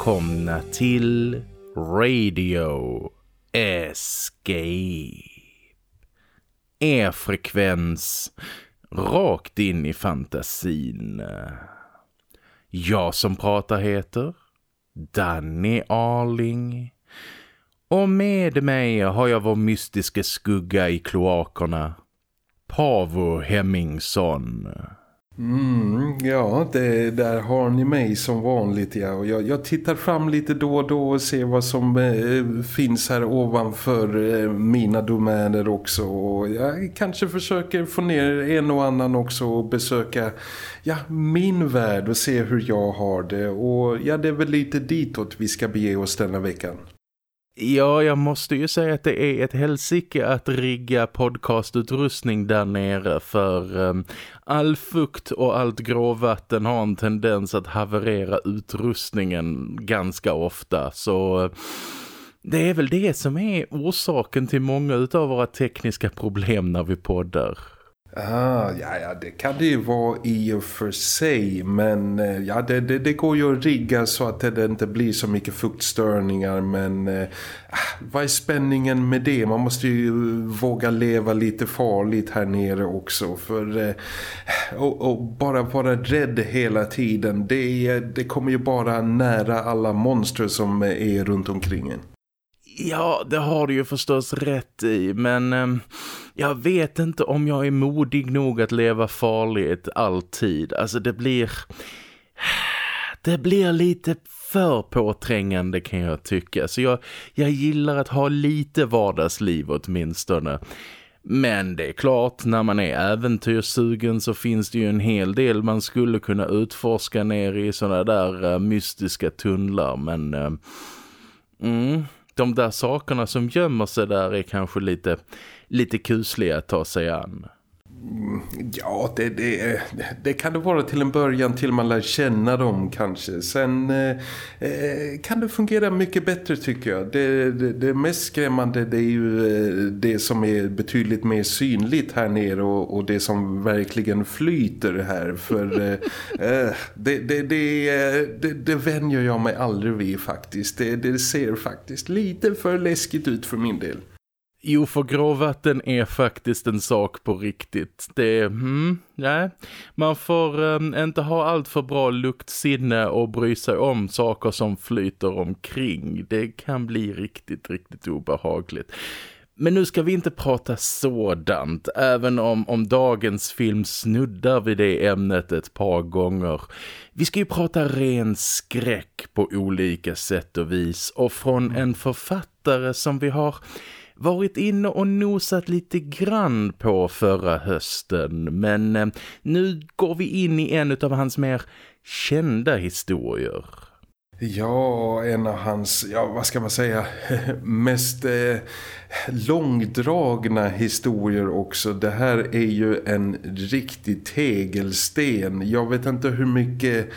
Välkomna till Radio Escape. Er frekvens rakt in i fantasin. Jag som pratar heter Danny Arling. Och med mig har jag vår mystiska skugga i kloakerna. Pavo Hemmingsson. Mm, ja, det, där har ni mig som vanligt. Ja. Och jag, jag tittar fram lite då och då och ser vad som eh, finns här ovanför eh, mina domäner också. Och jag kanske försöker få ner en och annan också och besöka ja, min värld och se hur jag har det. Och ja, det är väl lite ditåt vi ska bege oss denna veckan. Ja, jag måste ju säga att det är ett helsike att rigga podcastutrustning där nere för um, all fukt och allt gråvatten har en tendens att haverera utrustningen ganska ofta. Så uh, det är väl det som är orsaken till många av våra tekniska problem när vi poddar. Ah, ja, ja, det kan det ju vara i och för sig men eh, ja, det, det, det, går ju att rigga så att det inte blir så mycket fuktstörningar men eh, ah, vad är spänningen med det? Man måste ju våga leva lite farligt här nere också för eh, och, och, bara vara rädd hela tiden det, det kommer ju bara nära alla monster som är runt omkring en. Ja, det har du ju förstås rätt i, men eh, jag vet inte om jag är modig nog att leva farligt alltid. Alltså det blir... Det blir lite för påträngande kan jag tycka. Så jag, jag gillar att ha lite vardagsliv åtminstone. Men det är klart, när man är äventyrssugen så finns det ju en hel del man skulle kunna utforska ner i sådana där uh, mystiska tunnlar. Men... Uh, mm, de där sakerna som gömmer sig där är kanske lite, lite kusliga att ta sig an. Ja, det, det, det kan det vara till en början till man lär känna dem kanske. Sen eh, eh, kan det fungera mycket bättre tycker jag. Det, det, det, mest skrämmande det är ju eh, det som är betydligt mer synligt här nere och, och det som verkligen flyter här. För eh, eh det, det, det, det, det vänjer jag mig aldrig vid faktiskt. Det, det ser faktiskt lite för läskigt ut för min del. Jo, för gråvatten är faktiskt en sak på riktigt. Det, hmm, nej. Man får um, inte ha allt för bra luktsinne och bry sig om saker som flyter omkring. Det kan bli riktigt, riktigt obehagligt. Men nu ska vi inte prata sådant, även om, om dagens film snuddar vid det ämnet ett par gånger. Vi ska ju prata ren skräck på olika sätt och vis och från en författare som vi har varit inne och nosat lite grann på förra hösten. Men eh, nu går vi in i en av hans mer kända historier. Ja, en av hans, ja vad ska man säga, mest eh, långdragna historier också. Det här är ju en riktig tegelsten. Jag vet inte hur mycket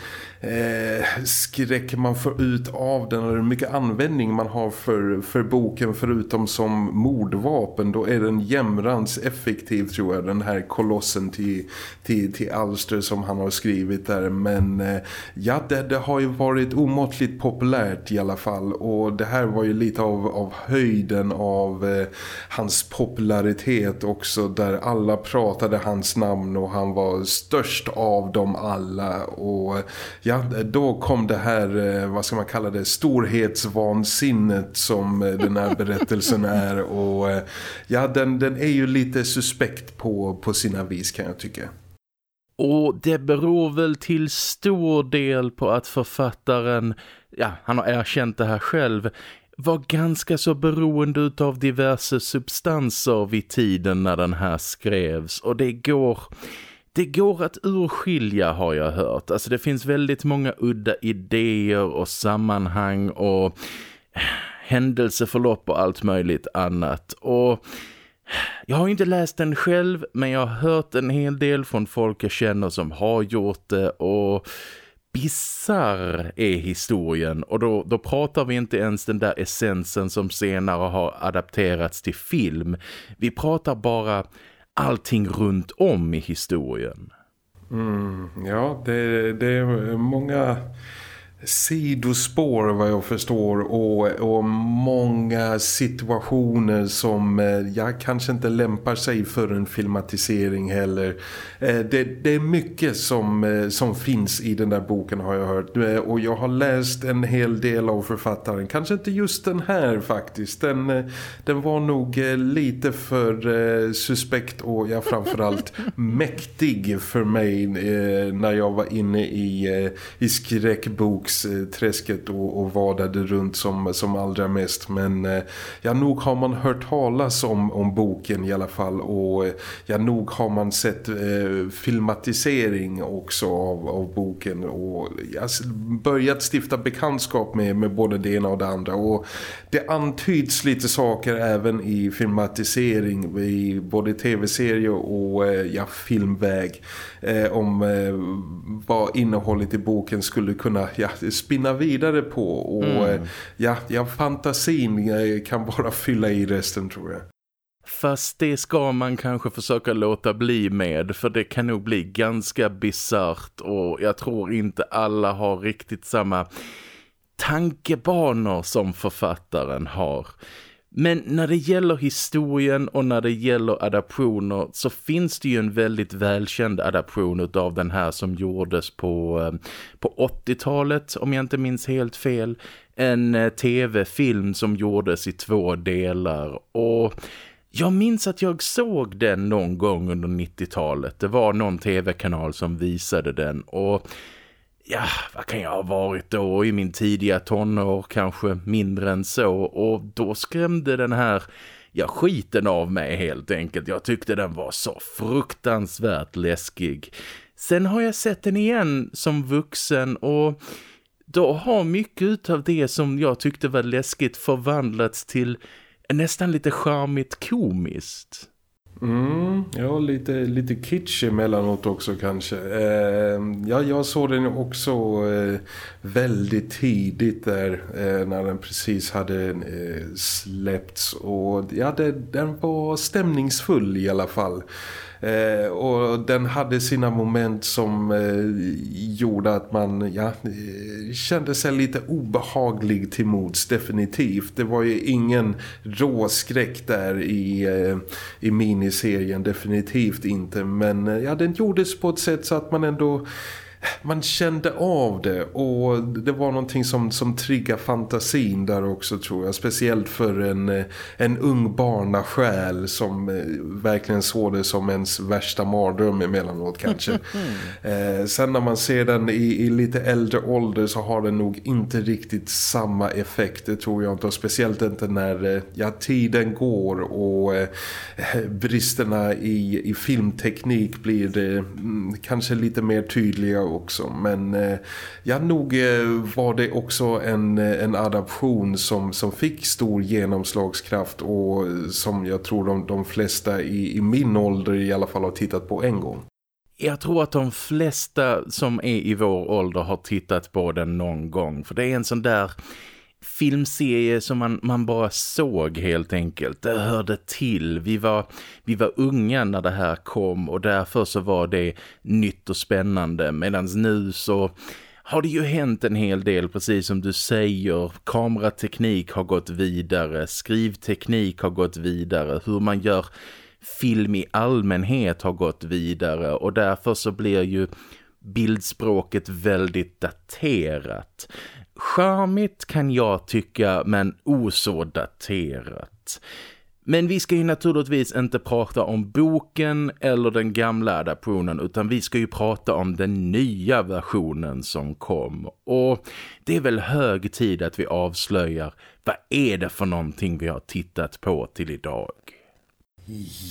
eh, skräck man får ut av den eller hur mycket användning man har för, för boken förutom som mordvapen. Då är den jämrans effektiv tror jag, den här kolossen till, till, till Alster som han har skrivit där. Men eh, ja, det, det har ju varit omåttligt populärt i alla fall och det här var ju lite av, av höjden av eh, hans popularitet också där alla pratade hans namn och han var störst av dem alla och ja, då kom det här, eh, vad ska man kalla det, storhetsvansinnet som eh, den här berättelsen är och eh, ja, den, den är ju lite suspekt på, på sina vis kan jag tycka. Och det beror väl till stor del på att författaren, ja han har erkänt det här själv, var ganska så beroende av diverse substanser vid tiden när den här skrevs och det går... Det går att urskilja har jag hört. Alltså det finns väldigt många udda idéer och sammanhang och händelseförlopp och allt möjligt annat. Och jag har inte läst den själv men jag har hört en hel del från folk jag känner som har gjort det och Bissar är historien och då, då pratar vi inte ens den där essensen som senare har adapterats till film. Vi pratar bara allting runt om i historien. Mm, ja, det, det är många sidospår vad jag förstår och, och många situationer som eh, jag kanske inte lämpar sig för en filmatisering heller. Eh, det, det, är mycket som, eh, som finns i den där boken har jag hört och jag har läst en hel del av författaren. Kanske inte just den här faktiskt. Den, den var nog lite för suspekt och ja, framförallt mäktig för mig när jag var inne i, i skräckboks träsket och, och vadade runt som, som allra mest. Men eh, ja, nog har man hört talas om, om boken i alla fall och eh, ja, nog har man sett eh, filmatisering också av, av boken och ja, börjat stifta bekantskap med, med både det ena och det andra. Och det antyds lite saker även i filmatisering i både tv-serier och eh, ja, filmväg eh, om eh, vad innehållet i boken skulle kunna ja, spinna vidare på och mm. Eh, ja, ja, fantasin eh, kan bara fylla i resten tror jag. Fast det ska man kanske försöka låta bli med för det kan nog bli ganska bizart och jag tror inte alla har riktigt samma tankebanor som författaren har. Men när det gäller historien och när det gäller adaptioner så finns det ju en väldigt välkänd adaption av den här som gjordes på, eh, på 80-talet om jag inte minns helt fel. En eh, tv-film som gjordes i två delar och... Jag minns att jag såg den någon gång under 90-talet. Det var någon tv-kanal som visade den och ja, vad kan jag ha varit då i min tidiga tonår, kanske mindre än så och då skrämde den här ja, skiten av mig helt enkelt. Jag tyckte den var så fruktansvärt läskig. Sen har jag sett den igen som vuxen och då har mycket av det som jag tyckte var läskigt förvandlats till nästan lite charmigt komiskt. Mm, ja, lite, lite kitsch emellanåt också kanske. Eh, ja, jag såg den också eh, väldigt tidigt där eh, när den precis hade eh, släppts. Och ja, det, den var stämningsfull i alla fall. Eh, och den hade sina moment som eh, gjorde att man ja, eh, kände sig lite obehaglig till mods definitivt. Det var ju ingen råskräck där i, eh, i miniserien, definitivt inte. Men eh, ja, den gjordes på ett sätt så att man ändå man kände av det och det var någonting som, som triggar fantasin där också tror jag. Speciellt för en, en ung barnasjäl som eh, verkligen såg det som ens värsta mardröm emellanåt kanske. eh, sen när man ser den i, i, lite äldre ålder så har den nog inte riktigt samma effekt, det tror jag inte. Och speciellt inte när eh, ja, tiden går och eh, bristerna i, i filmteknik blir eh, kanske lite mer tydliga också. Men eh, ja, nog eh, var det också en, eh, en adaption som, som fick stor genomslagskraft och som jag tror de, de flesta i, i min ålder i alla fall har tittat på en gång. Jag tror att de flesta som är i vår ålder har tittat på den någon gång. För det är en sån där filmserie som man, man bara såg helt enkelt. Det hörde till. Vi var, vi var unga när det här kom och därför så var det nytt och spännande. Medan nu så har det ju hänt en hel del precis som du säger. Kamerateknik har gått vidare, skrivteknik har gått vidare, hur man gör film i allmänhet har gått vidare och därför så blir ju bildspråket väldigt daterat. Charmigt kan jag tycka men oså daterat. Men vi ska ju naturligtvis inte prata om boken eller den gamla adaptionen utan vi ska ju prata om den nya versionen som kom. Och det är väl hög tid att vi avslöjar vad är det för någonting vi har tittat på till idag?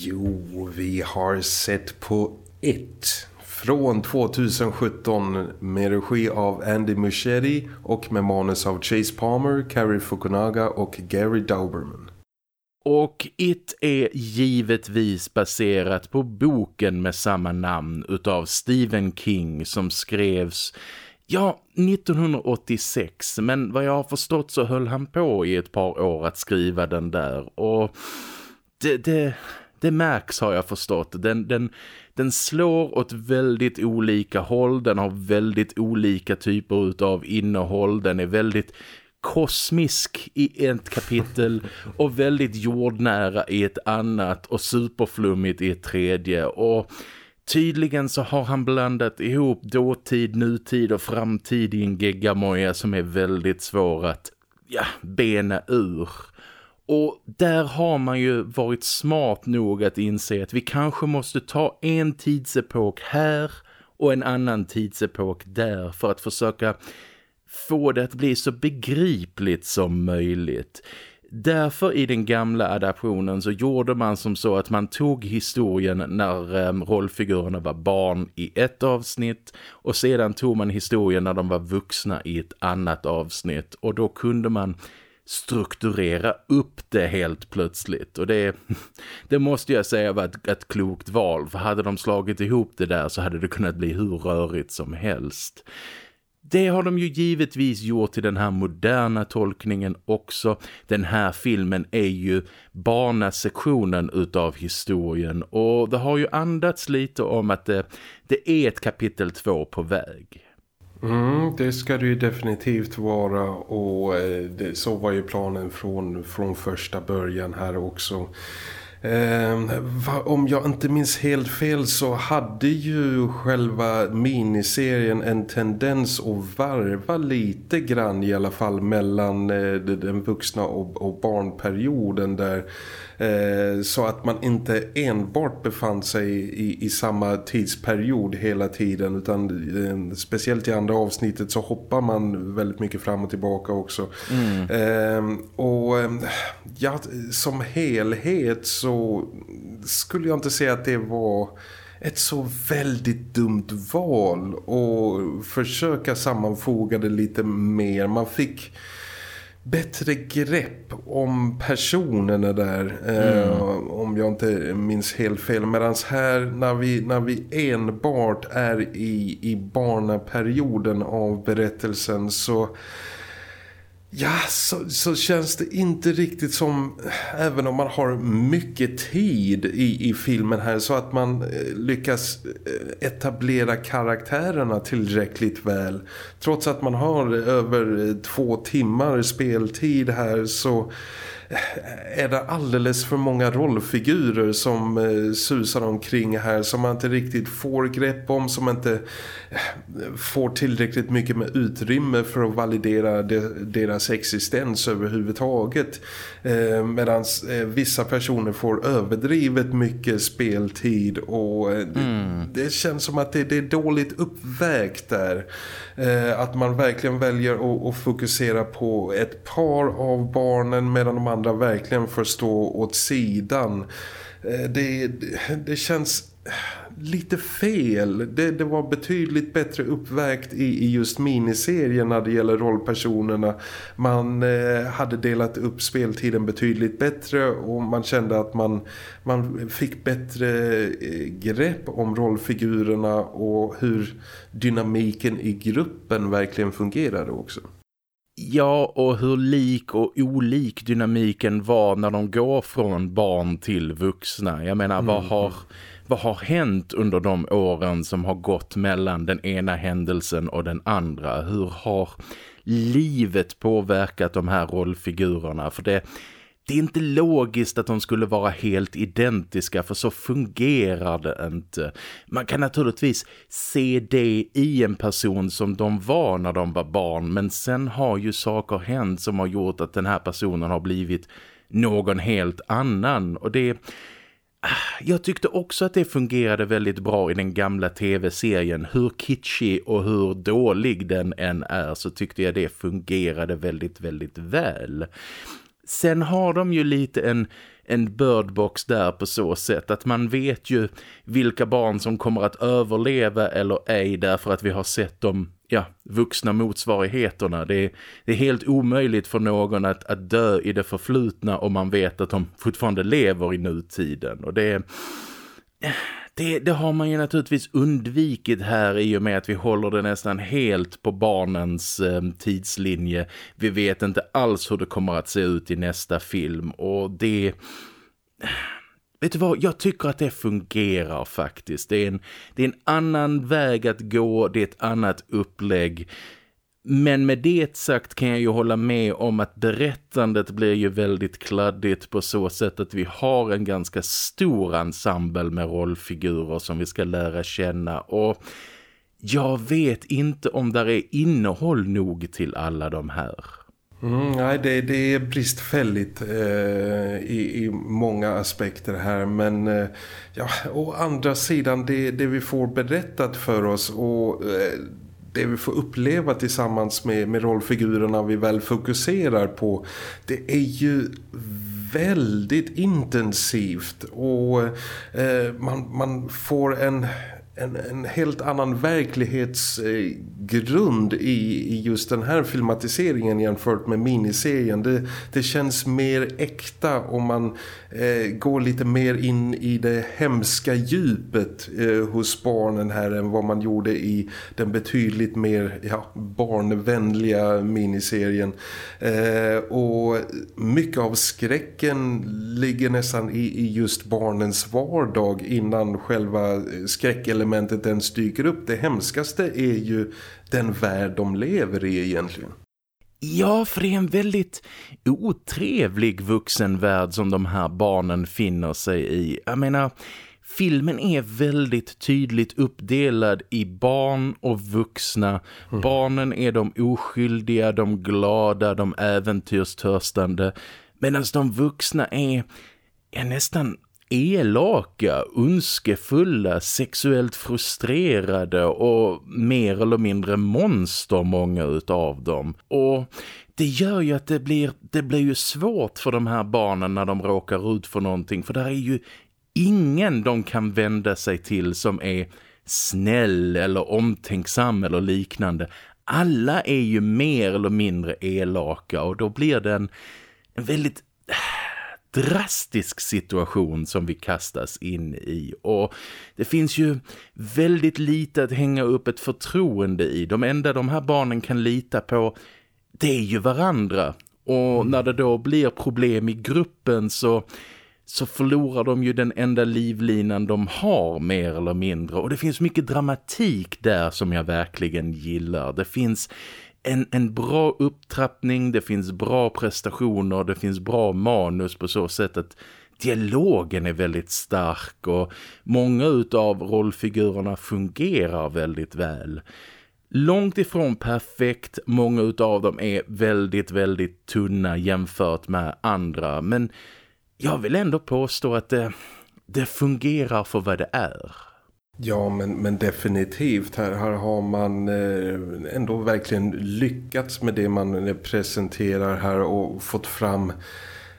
Jo, vi har sett på ett från 2017 med regi av Andy Muschietti och med manus av Chase Palmer, Carrie Fukunaga och Gary Dauberman. Och It är givetvis baserat på boken med samma namn utav Stephen King som skrevs Ja, 1986, men vad jag har förstått så höll han på i ett par år att skriva den där och det, det, det märks har jag förstått. Den, den, den slår åt väldigt olika håll, den har väldigt olika typer av innehåll, den är väldigt kosmisk i ett kapitel och väldigt jordnära i ett annat och superflummigt i ett tredje och tydligen så har han blandat ihop dåtid, nutid och framtid i en geggamoja som är väldigt svår att ja, bena ur. Och där har man ju varit smart nog att inse att vi kanske måste ta en tidsepok här och en annan tidsepok där för att försöka få det att bli så begripligt som möjligt. Därför i den gamla adaptionen så gjorde man som så att man tog historien när ehm, rollfigurerna var barn i ett avsnitt och sedan tog man historien när de var vuxna i ett annat avsnitt och då kunde man strukturera upp det helt plötsligt och det, det måste jag säga var ett, ett klokt val för hade de slagit ihop det där så hade det kunnat bli hur rörigt som helst. Det har de ju givetvis gjort till den här moderna tolkningen också. Den här filmen är ju barnasektionen utav historien och det har ju andats lite om att det, det är ett kapitel två på väg. Mm, det ska det ju definitivt vara och eh, det, så var ju planen från, från första början här också. Eh, om jag inte minns helt fel så hade ju själva miniserien en tendens att varva lite grann i alla fall mellan eh, den vuxna och, och barnperioden där så att man inte enbart befann sig i, i samma tidsperiod hela tiden utan eh, speciellt i andra avsnittet så hoppar man väldigt mycket fram och tillbaka också. Mm. Eh, och ja, som helhet så skulle jag inte säga att det var ett så väldigt dumt val och försöka sammanfoga det lite mer. Man fick bättre grepp om personerna där mm. eh, om jag inte minns helt fel medan här när vi, när vi enbart är i, i barnaperioden av berättelsen så Ja, så, så känns det inte riktigt som, även om man har mycket tid i, i filmen här, så att man eh, lyckas eh, etablera karaktärerna tillräckligt väl. Trots att man har över eh, två timmar speltid här så är det alldeles för många rollfigurer som eh, susar omkring här som man inte riktigt får grepp om, som inte eh, får tillräckligt mycket med utrymme för att validera de, deras existens överhuvudtaget. Eh, Medan vissa personer får överdrivet mycket speltid och mm. det, det, känns som att det, det är dåligt uppvägt där. Eh, att man verkligen väljer att, att fokusera på ett par av barnen medan de andra verkligen får stå åt sidan. det, det, det känns lite fel. Det, det, var betydligt bättre uppvägt i, i just miniserien när det gäller rollpersonerna. Man eh, hade delat upp speltiden betydligt bättre och man kände att man, man fick bättre eh, grepp om rollfigurerna och hur dynamiken i gruppen verkligen fungerade också. Ja, och hur lik och olik dynamiken var när de går från barn till vuxna. Jag menar, mm. vad, har, vad har hänt under de åren som har gått mellan den ena händelsen och den andra? Hur har livet påverkat de här rollfigurerna? För det, det är inte logiskt att de skulle vara helt identiska för så fungerar det inte. Man kan naturligtvis se det i en person som de var när de var barn men sen har ju saker hänt som har gjort att den här personen har blivit någon helt annan och det jag tyckte också att det fungerade väldigt bra i den gamla tv-serien. Hur kitschig och hur dålig den än är så tyckte jag det fungerade väldigt, väldigt väl. Sen har de ju lite en, en birdbox där på så sätt att man vet ju vilka barn som kommer att överleva eller ej därför att vi har sett dem ja, vuxna motsvarigheterna. Det är, det är helt omöjligt för någon att, att dö i det förflutna om man vet att de fortfarande lever i nutiden och det det, det, har man ju naturligtvis undvikit här i och med att vi håller det nästan helt på barnens eh, tidslinje. Vi vet inte alls hur det kommer att se ut i nästa film och det vet du vad, jag tycker att det fungerar faktiskt. Det är, en, det är en annan väg att gå, det är ett annat upplägg. Men med det sagt kan jag ju hålla med om att berättandet blir ju väldigt kladdigt på så sätt att vi har en ganska stor ensemble med rollfigurer som vi ska lära känna och jag vet inte om där är innehåll nog till alla de här. Mm, nej, det, det är bristfälligt eh, i, i många aspekter här. Men eh, ja, å andra sidan, det, det vi får berättat för oss och eh, det vi får uppleva tillsammans med, med rollfigurerna vi väl fokuserar på, det är ju väldigt intensivt och eh, man, man får en en, en helt annan verklighetsgrund i, i just den här filmatiseringen jämfört med miniserien. Det, det känns mer äkta om man eh, går lite mer in i det hemska djupet eh, hos barnen här än vad man gjorde i den betydligt mer ja, barnvänliga miniserien. Eh, och mycket av skräcken ligger nästan i, i just barnens vardag innan själva eh, skräckelementet ens dyker upp. Det hemskaste är ju den värld de lever i egentligen. Ja, för det är en väldigt otrevlig vuxenvärld som de här barnen finner sig i. Jag menar, filmen är väldigt tydligt uppdelad i barn och vuxna. Mm. Barnen är de oskyldiga, de glada, de äventyrstörstande. Medan de vuxna är, är nästan elaka, önskefulla, sexuellt frustrerade och mer eller mindre monster många utav dem. Och det gör ju att det blir, det blir ju svårt för de här barnen när de råkar ut för någonting. För där är ju ingen de kan vända sig till som är snäll eller omtänksam eller liknande. Alla är ju mer eller mindre elaka och då blir det en, en väldigt drastisk situation som vi kastas in i och det finns ju väldigt lite att hänga upp ett förtroende i. De enda de här barnen kan lita på det är ju varandra och mm. när det då blir problem i gruppen så så förlorar de ju den enda livlinan de har mer eller mindre. Och det finns mycket dramatik där som jag verkligen gillar. Det finns en, en bra upptrappning, det finns bra prestationer, det finns bra manus på så sätt att dialogen är väldigt stark och många av rollfigurerna fungerar väldigt väl. Långt ifrån perfekt, många av dem är väldigt, väldigt tunna jämfört med andra men jag vill ändå påstå att det, det fungerar för vad det är. Ja, men, men definitivt. Här, här har man eh, ändå verkligen lyckats med det man eh, presenterar här och fått fram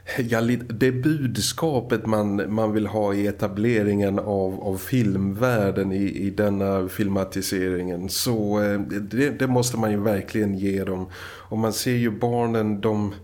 eh, ja, det budskapet man, man vill ha i etableringen av, av filmvärlden i, i denna filmatiseringen. Så eh, det, det måste man ju verkligen ge dem. Och man ser ju barnen, de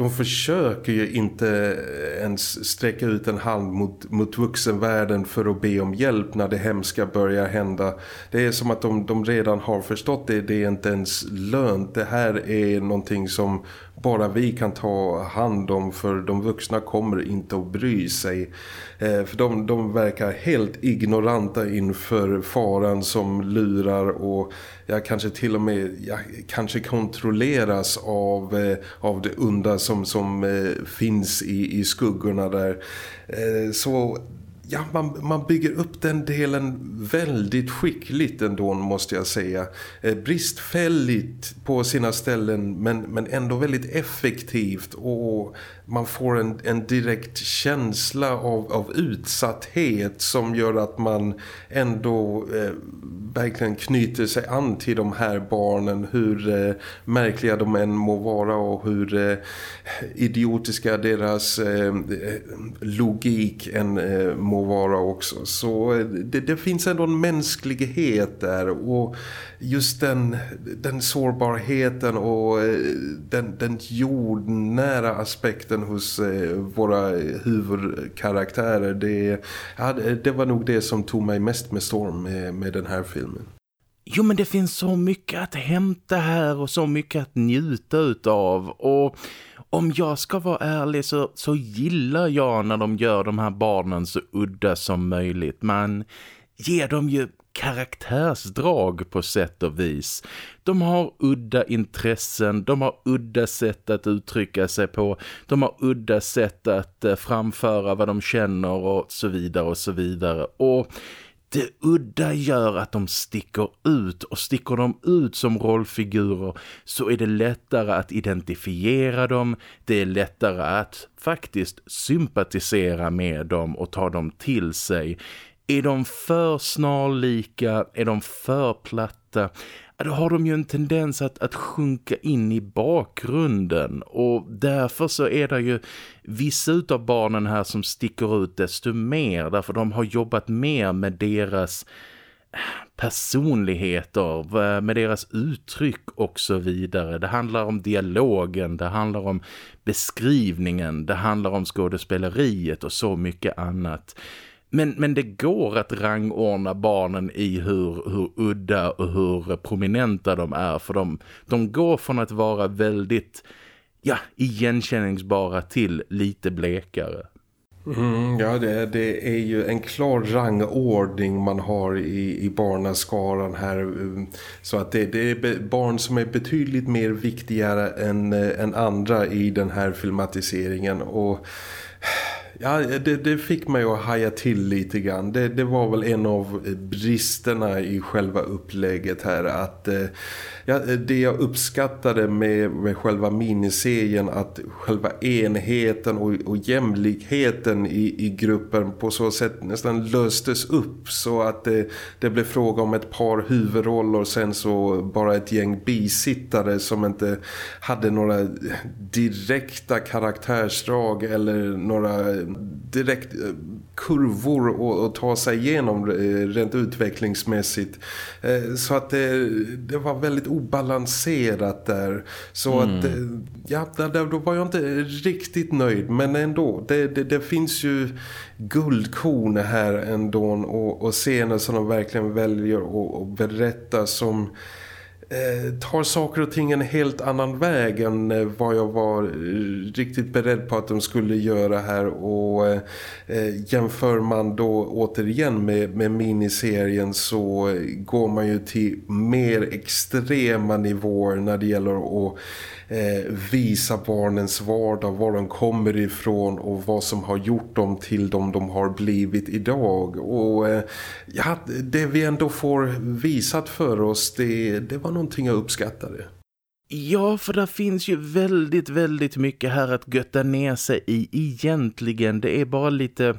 de försöker ju inte ens sträcka ut en hand mot, mot vuxenvärlden för att be om hjälp när det hemska börjar hända. Det är som att de, de redan har förstått det. Det är inte ens lönt. Det här är någonting som bara vi kan ta hand om för de vuxna kommer inte att bry sig. Eh, för de, de verkar helt ignoranta inför faran som lurar och ja, kanske till och med ja, kanske kontrolleras av, eh, av det onda som, som eh, finns i, i skuggorna där. Eh, så ja, man, man bygger upp den delen väldigt skickligt ändå måste jag säga. Eh, bristfälligt på sina ställen men, men ändå väldigt effektivt och man får en, en direkt känsla av, av utsatthet som gör att man ändå eh, verkligen knyter sig an till de här barnen hur eh, märkliga de än må vara och hur eh, idiotiska deras eh, logik än eh, må vara också. Så eh, det, det, finns ändå en mänsklighet där och just den, den sårbarheten och eh, den, den jordnära aspekten hos eh, våra huvudkaraktärer det, ja, det var nog det som tog mig mest med storm med, med den här filmen. Jo men det finns så mycket att hämta här och så mycket att njuta utav och om jag ska vara ärlig så, så gillar jag när de gör de här barnen så udda som möjligt. Man ger dem ju karaktärsdrag på sätt och vis. De har udda intressen, de har udda sätt att uttrycka sig på, de har udda sätt att eh, framföra vad de känner och så vidare och så vidare. Och det udda gör att de sticker ut och sticker de ut som rollfigurer så är det lättare att identifiera dem, det är lättare att faktiskt sympatisera med dem och ta dem till sig. Är de för snarlika, är de för platta, då har de ju en tendens att, att sjunka in i bakgrunden och därför så är det ju vissa av barnen här som sticker ut desto mer därför de har jobbat mer med deras eh, personligheter, med deras uttryck och så vidare. Det handlar om dialogen, det handlar om beskrivningen, det handlar om skådespeleriet och så mycket annat. Men, men det går att rangordna barnen i hur, hur udda och hur prominenta de är. För de, de går från att vara väldigt ja, igenkänningsbara till lite blekare. Mm, ja, det, det, är ju en klar rangordning man har i, i barnaskaran här. Mm, så att det, det, är barn som är betydligt mer viktigare än, eh, än andra i den här filmatiseringen. Och Ja, det, det, fick mig att haja till lite grann. Det, det, var väl en av bristerna i själva upplägget här. Att eh, ja, det jag uppskattade med, med själva miniserien att själva enheten och, och jämlikheten i, i gruppen på så sätt nästan löstes upp så att det, det blev fråga om ett par huvudroller och sen så bara ett gäng bisittare som inte hade några direkta karaktärsdrag eller några direkt eh, kurvor att ta sig igenom eh, rent utvecklingsmässigt. Eh, så att det, det var väldigt obalanserat där. Så mm. att, ja, där, då var jag inte riktigt nöjd. Men ändå, det, det, det finns ju guldkorn här ändå och, och scener som de verkligen väljer att berätta som Eh, tar saker och ting en helt annan väg än eh, vad jag var eh, riktigt beredd på att de skulle göra här. Och eh, jämför man då återigen med, med miniserien så går man ju till mer extrema nivåer när det gäller att eh, visa barnens vardag, var de kommer ifrån och vad som har gjort dem till dem de har blivit idag. Och eh, ja, det vi ändå får visat för oss, det, det var någonting jag uppskattade. Ja, för det finns ju väldigt, väldigt mycket här att götta ner sig i egentligen. Det är bara lite,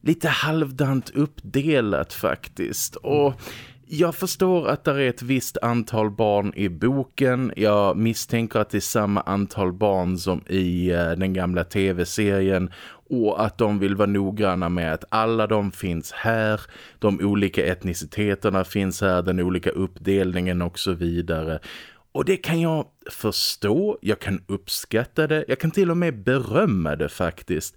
lite halvdant uppdelat faktiskt. Och jag förstår att det är ett visst antal barn i boken. Jag misstänker att det är samma antal barn som i eh, den gamla tv-serien och att de vill vara noggranna med att alla de finns här, de olika etniciteterna finns här, den olika uppdelningen och så vidare. Och det kan jag förstå, jag kan uppskatta det, jag kan till och med berömma det faktiskt.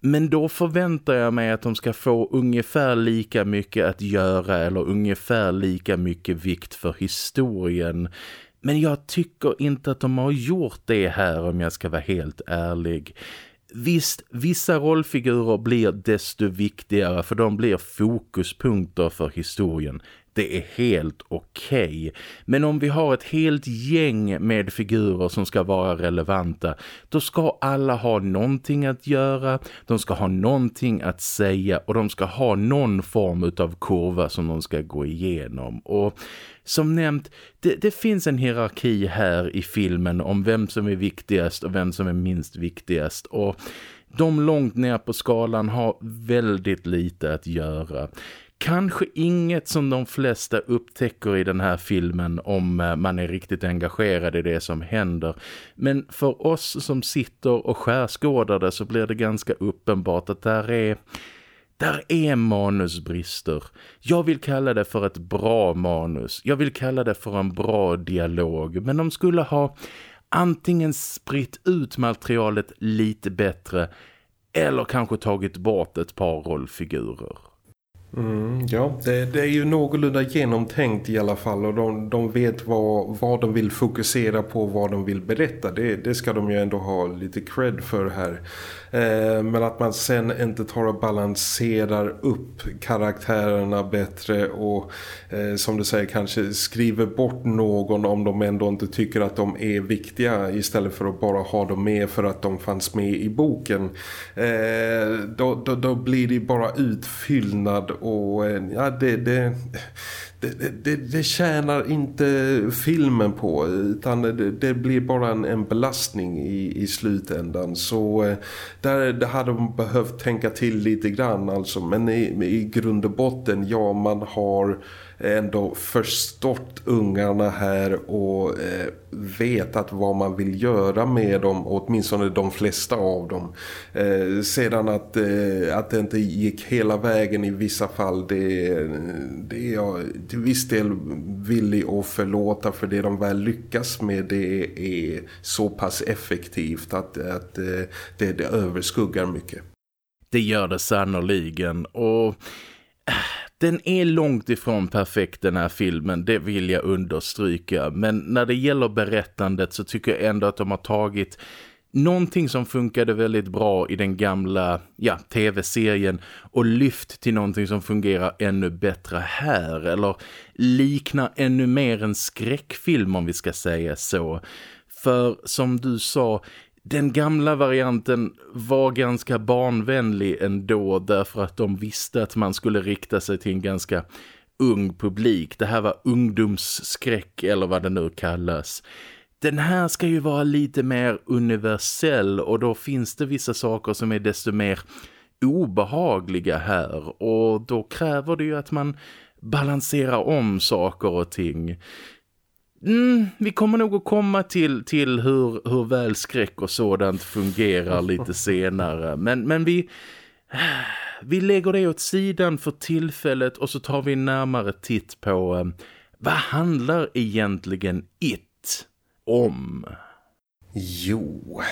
Men då förväntar jag mig att de ska få ungefär lika mycket att göra eller ungefär lika mycket vikt för historien. Men jag tycker inte att de har gjort det här om jag ska vara helt ärlig. Visst, vissa rollfigurer blir desto viktigare för de blir fokuspunkter för historien det är helt okej. Okay. Men om vi har ett helt gäng med figurer som ska vara relevanta, då ska alla ha någonting att göra, de ska ha någonting att säga och de ska ha någon form av kurva som de ska gå igenom. Och som nämnt, det, det, finns en hierarki här i filmen om vem som är viktigast och vem som är minst viktigast och de långt ner på skalan har väldigt lite att göra. Kanske inget som de flesta upptäcker i den här filmen om eh, man är riktigt engagerad i det som händer. Men för oss som sitter och skärskådar det så blir det ganska uppenbart att där är... Där är manusbrister. Jag vill kalla det för ett bra manus. Jag vill kalla det för en bra dialog. Men de skulle ha antingen spritt ut materialet lite bättre eller kanske tagit bort ett par rollfigurer. Mm, ja, det, det, är ju någorlunda genomtänkt i alla fall och de, de vet vad, vad de vill fokusera på, vad de vill berätta. Det, det ska de ju ändå ha lite cred för här. Eh, men att man sen inte tar och balanserar upp karaktärerna bättre och eh, som du säger kanske skriver bort någon om de ändå inte tycker att de är viktiga istället för att bara ha dem med för att de fanns med i boken. Eh, då, då, då, blir det bara utfyllnad och eh, ja, det, det, det, det, det tjänar inte filmen på utan det, det blir bara en, en, belastning i, i slutändan. Så eh, där hade de behövt tänka till lite grann alltså. Men i, i grund och botten ja man har ändå förstått ungarna här och eh, vetat vad man vill göra med dem, åtminstone de flesta av dem. Eh, sedan att, eh, att det inte gick hela vägen i vissa fall, det, det är jag till viss del villig att förlåta för det de väl lyckas med det är så pass effektivt att, att eh, det, det överskuggar mycket. Det gör det sannoliken och eh, den är långt ifrån perfekt den här filmen, det vill jag understryka. Men när det gäller berättandet så tycker jag ändå att de har tagit någonting som funkade väldigt bra i den gamla ja, tv-serien och lyft till någonting som fungerar ännu bättre här. Eller liknar ännu mer en skräckfilm om vi ska säga så. För som du sa, den gamla varianten var ganska barnvänlig ändå därför att de visste att man skulle rikta sig till en ganska ung publik. Det här var ungdomsskräck eller vad det nu kallas. Den här ska ju vara lite mer universell och då finns det vissa saker som är desto mer obehagliga här och då kräver det ju att man balanserar om saker och ting. Mm, vi kommer nog att komma till, till hur, hur väl skräck och sådant fungerar lite senare. Men, men vi, vi lägger det åt sidan för tillfället och så tar vi en närmare titt på eh, vad handlar egentligen It om? Jo,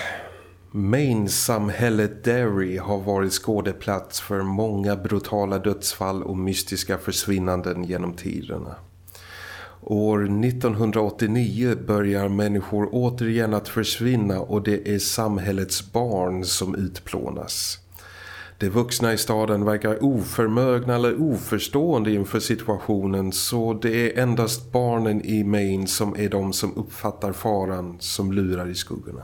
Maine-samhället Derry har varit skådeplats för många brutala dödsfall och mystiska försvinnanden genom tiderna. År 1989 börjar människor återigen att försvinna och det är samhällets barn som utplånas. De vuxna i staden verkar oförmögna eller oförstående inför situationen så det är endast barnen i Maine som är de som uppfattar faran som lurar i skuggorna.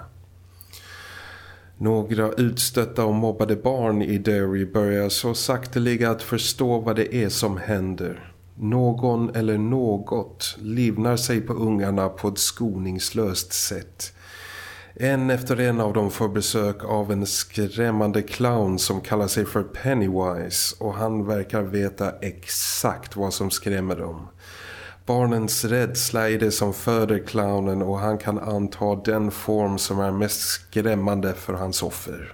Några utstötta och mobbade barn i Derry börjar så sakteliga att förstå vad det är som händer- någon eller något livnar sig på ungarna på ett skoningslöst sätt. En efter en av dem får besök av en skrämmande clown som kallar sig för Pennywise och han verkar veta exakt vad som skrämmer dem. Barnens rädsla är det som föder clownen och han kan anta den form som är mest skrämmande för hans offer.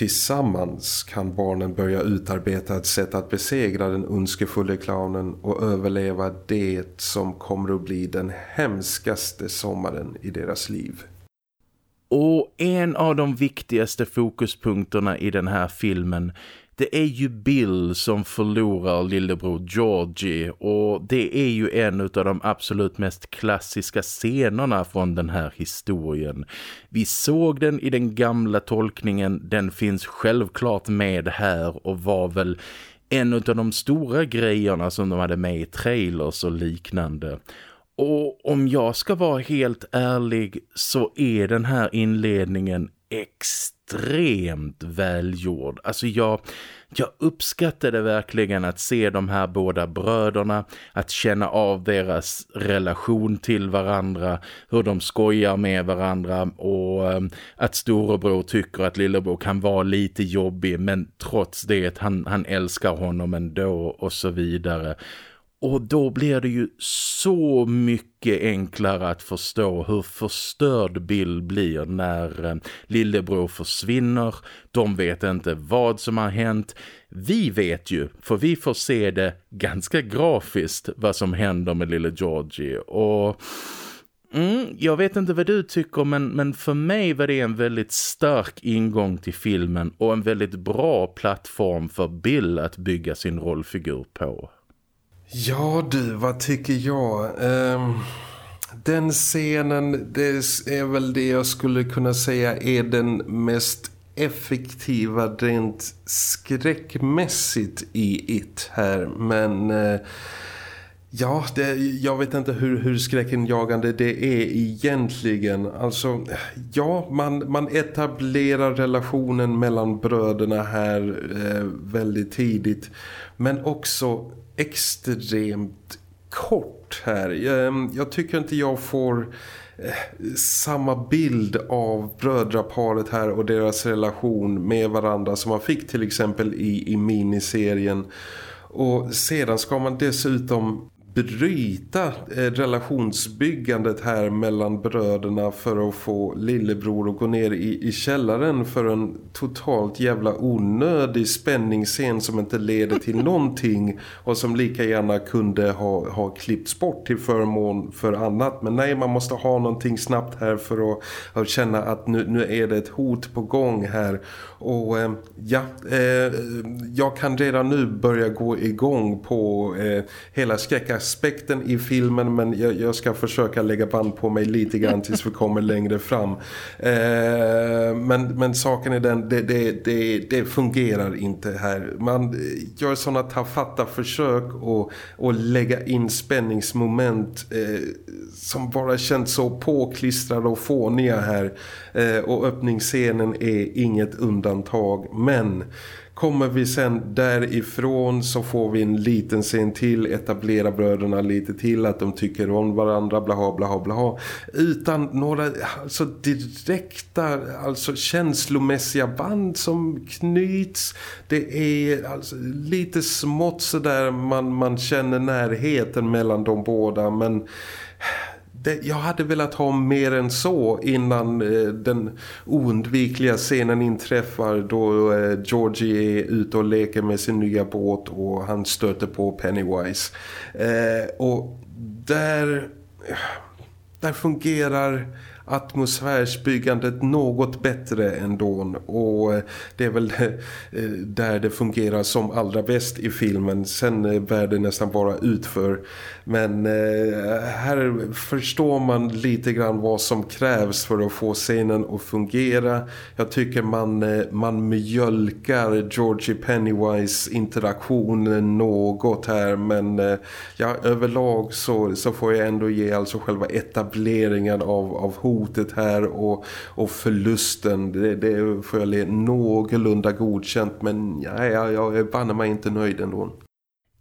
Tillsammans kan barnen börja utarbeta ett sätt att besegra den ondskefulla clownen och överleva det som kommer att bli den hemskaste sommaren i deras liv. Och en av de viktigaste fokuspunkterna i den här filmen det är ju Bill som förlorar lillebror Georgie och det är ju en av de absolut mest klassiska scenerna från den här historien. Vi såg den i den gamla tolkningen, den finns självklart med här och var väl en av de stora grejerna som de hade med i trailers och liknande. Och om jag ska vara helt ärlig så är den här inledningen extremt extremt välgjord. Alltså jag, jag uppskattade verkligen att se de här båda bröderna, att känna av deras relation till varandra, hur de skojar med varandra och ehm, att storebror tycker att lillebror kan vara lite jobbig men trots det han, han älskar honom ändå och så vidare. Och då blir det ju så mycket enklare att förstå hur förstörd Bill blir när eh, lillebror försvinner. De vet inte vad som har hänt. Vi vet ju, för vi får se det ganska grafiskt vad som händer med lille Georgie. Och... Mm, jag vet inte vad du tycker men, men för mig var det en väldigt stark ingång till filmen och en väldigt bra plattform för Bill att bygga sin rollfigur på. Ja du, vad tycker jag? Um, den scenen, det är väl det jag skulle kunna säga är den mest effektiva rent skräckmässigt i It här. Men... Uh, Ja, det, jag vet inte hur, hur skräckenjagande det är egentligen. Alltså, ja, man, man etablerar relationen mellan bröderna här eh, väldigt tidigt. Men också extremt kort här. Jag, jag tycker inte jag får eh, samma bild av brödraparet här och deras relation med varandra som man fick till exempel i, i miniserien. Och sedan ska man dessutom bryta eh, relationsbyggandet här mellan bröderna för att få lillebror att gå ner i, i källaren för en totalt jävla onödig spänningsscen som inte leder till någonting och som lika gärna kunde ha, ha klippts bort till förmån för annat. Men nej, man måste ha någonting snabbt här för att, att känna att nu, nu är det ett hot på gång här. Och eh, ja, eh, jag kan redan nu börja gå igång på eh, hela skräckaspekten i filmen men jag, jag, ska försöka lägga band på mig lite grann tills vi kommer längre fram. Eh, men, men saken är den, det, det, det, det, fungerar inte här. Man gör sådana tafatta försök och, och lägga in spänningsmoment eh, som bara känns så påklistrade och fåniga här. Eh, och öppningsscenen är inget undantag. Men kommer vi sen därifrån så får vi en liten scen till, etablera bröderna lite till, att de tycker om varandra, blaha blaha blaha. Utan några alltså direkta, alltså känslomässiga band som knyts. Det är alltså lite smått sådär man, man känner närheten mellan de båda men det, jag hade velat ha mer än så innan eh, den oundvikliga scenen inträffar då eh, Georgie är ute och leker med sin nya båt och han stöter på Pennywise. Eh, och där, eh, där fungerar atmosfärsbyggandet något bättre ändå och eh, det är väl eh, eh, där det fungerar som allra bäst i filmen. Sen bär det nästan bara utför. Men här förstår man lite grann vad som krävs för att få scenen att fungera. Jag tycker man, man mjölkar Georgie Pennywise interaktionen något här men ja, överlag så, så får jag ändå ge alltså själva etableringen av, av hot hotet här och, och förlusten det, det får jag le någorlunda godkänt men ja, jag, jag är banne mig inte nöjd ändå.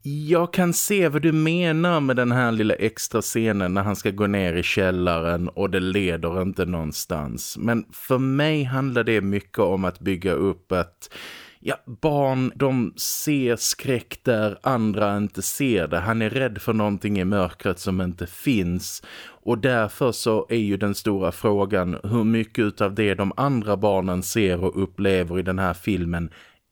Jag kan se vad du menar med den här lilla extra scenen när han ska gå ner i källaren och det leder inte någonstans. Men för mig handlar det mycket om att bygga upp att ja, barn de ser skräck där andra inte ser det. Han är rädd för någonting i mörkret som inte finns. Och därför så är ju den stora frågan hur mycket av det de andra barnen ser och upplever i den här filmen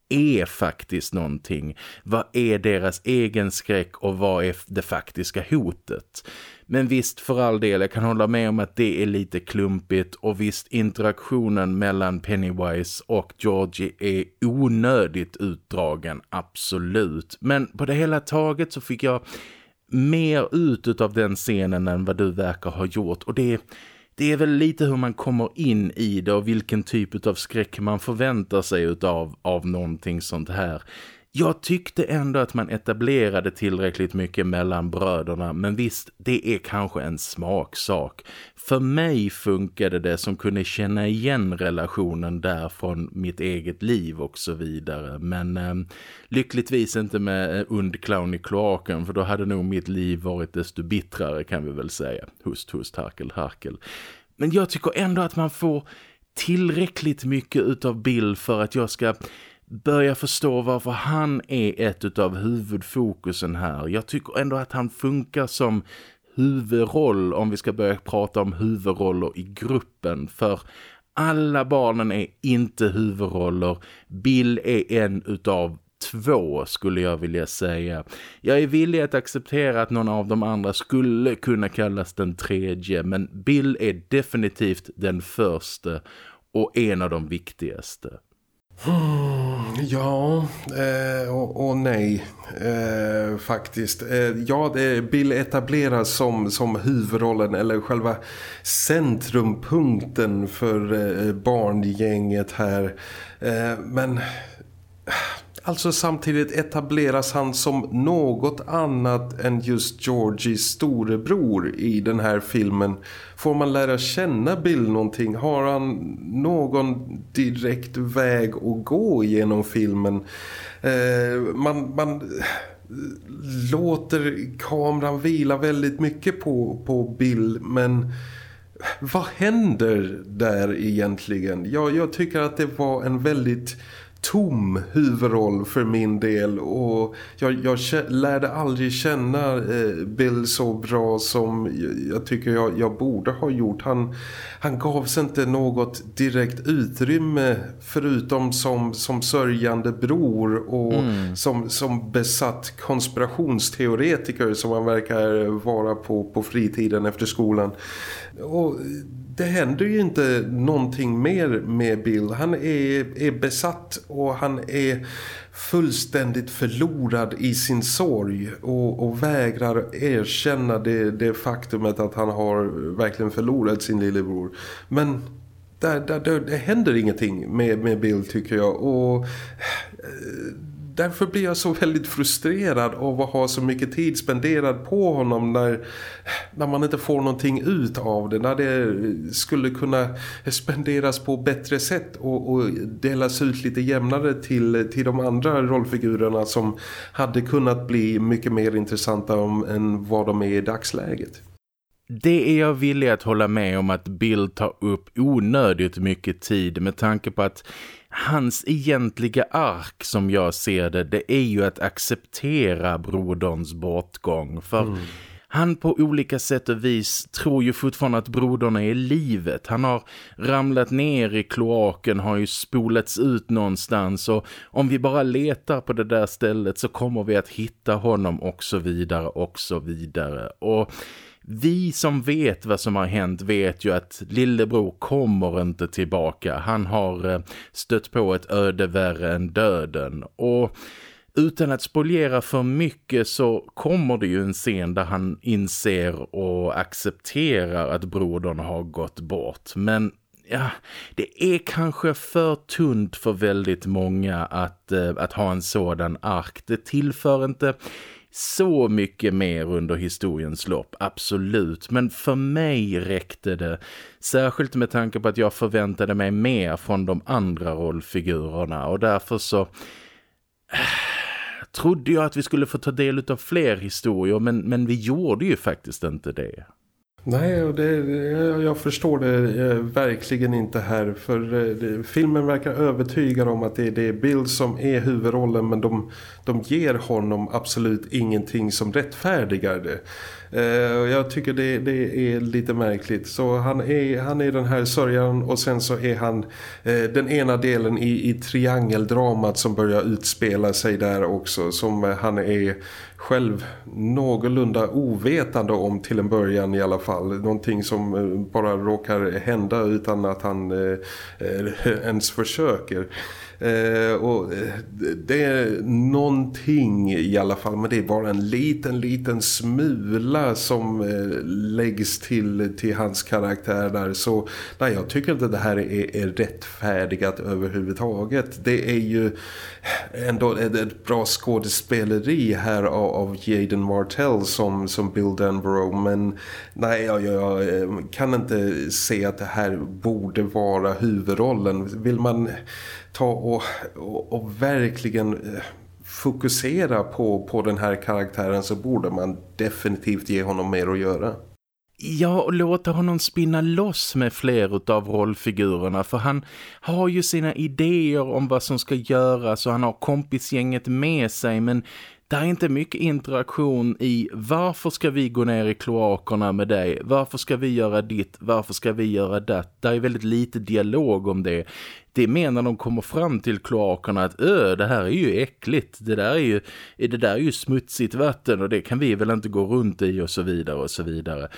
är faktiskt någonting. Vad är deras egen skräck och vad är det faktiska hotet? Men visst för all del, jag kan hålla med om att det är lite klumpigt och visst interaktionen mellan Pennywise och Georgie är onödigt utdragen, absolut. Men på det hela taget så fick jag mer ut av den scenen än vad du verkar ha gjort och det, det är väl lite hur man kommer in i det och vilken typ av skräck man förväntar sig utav, av någonting sånt här. Jag tyckte ändå att man etablerade tillräckligt mycket mellan bröderna men visst, det är kanske en smaksak. För mig funkade det som kunde känna igen relationen där från mitt eget liv och så vidare. Men eh, lyckligtvis inte med eh, undclown i kloaken för då hade nog mitt liv varit desto bittrare kan vi väl säga. Hust, hust, harkel, harkel. Men jag tycker ändå att man får tillräckligt mycket utav Bill för att jag ska börja förstå varför han är ett av huvudfokusen här. Jag tycker ändå att han funkar som huvudroll om vi ska börja prata om huvudroller i gruppen. För alla barnen är inte huvudroller. Bill är en utav två skulle jag vilja säga. Jag är villig att acceptera att någon av de andra skulle kunna kallas den tredje men Bill är definitivt den första och en av de viktigaste. Ja eh, och, och, nej eh, faktiskt. Eh, ja, Bill etableras som, som huvudrollen eller själva centrumpunkten för eh, barngänget här. Eh, men Alltså samtidigt etableras han som något annat än just Georgies storebror i den här filmen. Får man lära känna Bill någonting? Har han någon direkt väg att gå genom filmen? Eh, man, man eh, låter kameran vila väldigt mycket på, på Bill men vad händer där egentligen? Ja, jag tycker att det var en väldigt tom huvudroll för min del och jag, jag lärde aldrig känna eh, Bill så bra som jag tycker jag, jag borde ha gjort. Han, han gavs inte något direkt utrymme förutom som, som sörjande bror och mm. som, som besatt konspirationsteoretiker som han verkar vara på, på fritiden efter skolan. Och det händer ju inte någonting mer med Bill. Han är, är besatt och han är fullständigt förlorad i sin sorg och, och vägrar erkänna det, det faktumet att han har verkligen förlorat sin lillebror. Men där, där, där, det händer ingenting med, med Bill tycker jag och eh, därför blir jag så väldigt frustrerad av att ha så mycket tid spenderad på honom när, när man inte får någonting ut av det. När det skulle kunna spenderas på bättre sätt och, och delas ut lite jämnare till, till de andra rollfigurerna som hade kunnat bli mycket mer intressanta om, än vad de är i dagsläget. Det är jag villig att hålla med om att Bill tar upp onödigt mycket tid med tanke på att hans egentliga ark som jag ser det, det är ju att acceptera broderns bortgång. För mm. han på olika sätt och vis tror ju fortfarande att brodern är livet. Han har ramlat ner i kloaken, har ju spolats ut någonstans och om vi bara letar på det där stället så kommer vi att hitta honom och så vidare och så vidare. Och vi som vet vad som har hänt vet ju att lillebror kommer inte tillbaka. Han har eh, stött på ett öde värre än döden. Och utan att spoliera för mycket så kommer det ju en scen där han inser och accepterar att brodern har gått bort. Men ja, det är kanske för tunt för väldigt många att, eh, att ha en sådan ark. Det tillför inte så mycket mer under historiens lopp, absolut. Men för mig räckte det, särskilt med tanke på att jag förväntade mig mer från de andra rollfigurerna och därför så... Äh, trodde jag att vi skulle få ta del av fler historier men, men vi gjorde ju faktiskt inte det. Nej, och det, jag förstår det verkligen inte här. För eh, filmen verkar övertygad om att det är, det Bill som är huvudrollen men de, de ger honom absolut ingenting som rättfärdigar det. Uh, jag tycker det, det, är lite märkligt. Så han är, han är den här sörjan och sen så är han uh, den ena delen i, i triangeldramat som börjar utspela sig där också. Som uh, han är själv någorlunda ovetande om till en början i alla fall. Någonting som bara råkar hända utan att han ens försöker. Eh, och eh, det är någonting i alla fall men det är bara en liten liten smula som eh, läggs till till hans karaktär där så nej jag tycker inte det här är, är rättfärdigat överhuvudtaget. Det är ju ändå ett, ett bra skådespeleri här av, av Jaden Martell som, som Bill Denborough men nej jag, jag jag eh, kan inte se att det här borde vara huvudrollen. Vill man ta och, och, och verkligen eh, fokusera på, på den här karaktären så borde man definitivt ge honom mer att göra. Ja, och låta honom spinna loss med fler av rollfigurerna för han har ju sina idéer om vad som ska göras och han har kompisgänget med sig men det är inte mycket interaktion i varför ska vi gå ner i kloakerna med dig? Varför ska vi göra ditt? Varför ska vi göra det? Det är väldigt lite dialog om det. Det är mer när de kommer fram till kloakerna att Ö, det här är ju äckligt. Det där är ju, det där är ju smutsigt vatten och det kan vi väl inte gå runt i och så vidare och så vidare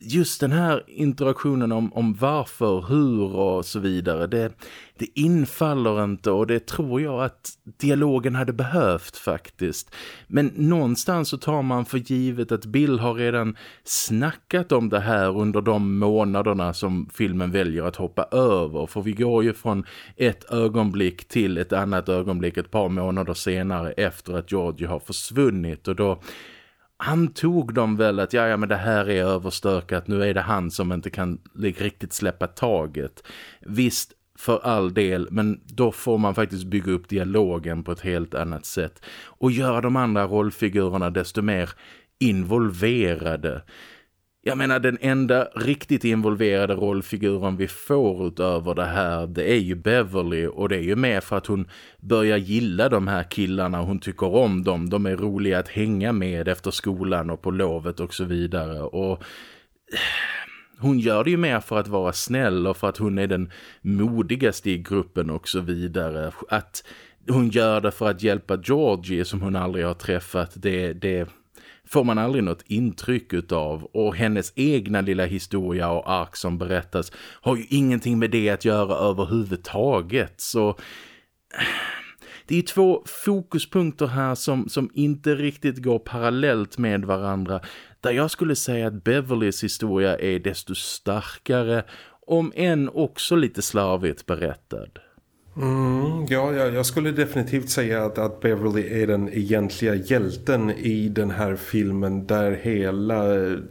just den här interaktionen om, om varför, hur och så vidare, det, det infaller inte och det tror jag att dialogen hade behövt faktiskt. Men någonstans så tar man för givet att Bill har redan snackat om det här under de månaderna som filmen väljer att hoppa över. För vi går ju från ett ögonblick till ett annat ögonblick ett par månader senare efter att Georgie har försvunnit och då antog de väl att ja, ja men det här är överstökat, nu är det han som inte kan riktigt släppa taget. Visst, för all del, men då får man faktiskt bygga upp dialogen på ett helt annat sätt och göra de andra rollfigurerna desto mer involverade. Jag menar den enda riktigt involverade rollfiguren vi får utöver det här det är ju Beverly och det är ju mer för att hon börjar gilla de här killarna hon tycker om dem. De är roliga att hänga med efter skolan och på lovet och så vidare och hon gör det ju mer för att vara snäll och för att hon är den modigaste i gruppen och så vidare. Att hon gör det för att hjälpa Georgie som hon aldrig har träffat det, det får man aldrig något intryck utav. Och hennes egna lilla historia och ark som berättas har ju ingenting med det att göra överhuvudtaget. Så det är två fokuspunkter här som, som inte riktigt går parallellt med varandra. Där jag skulle säga att Beverlys historia är desto starkare om än också lite slarvigt berättad. Mm, ja, jag, jag, skulle definitivt säga att, att Beverly är den egentliga hjälten i den här filmen där hela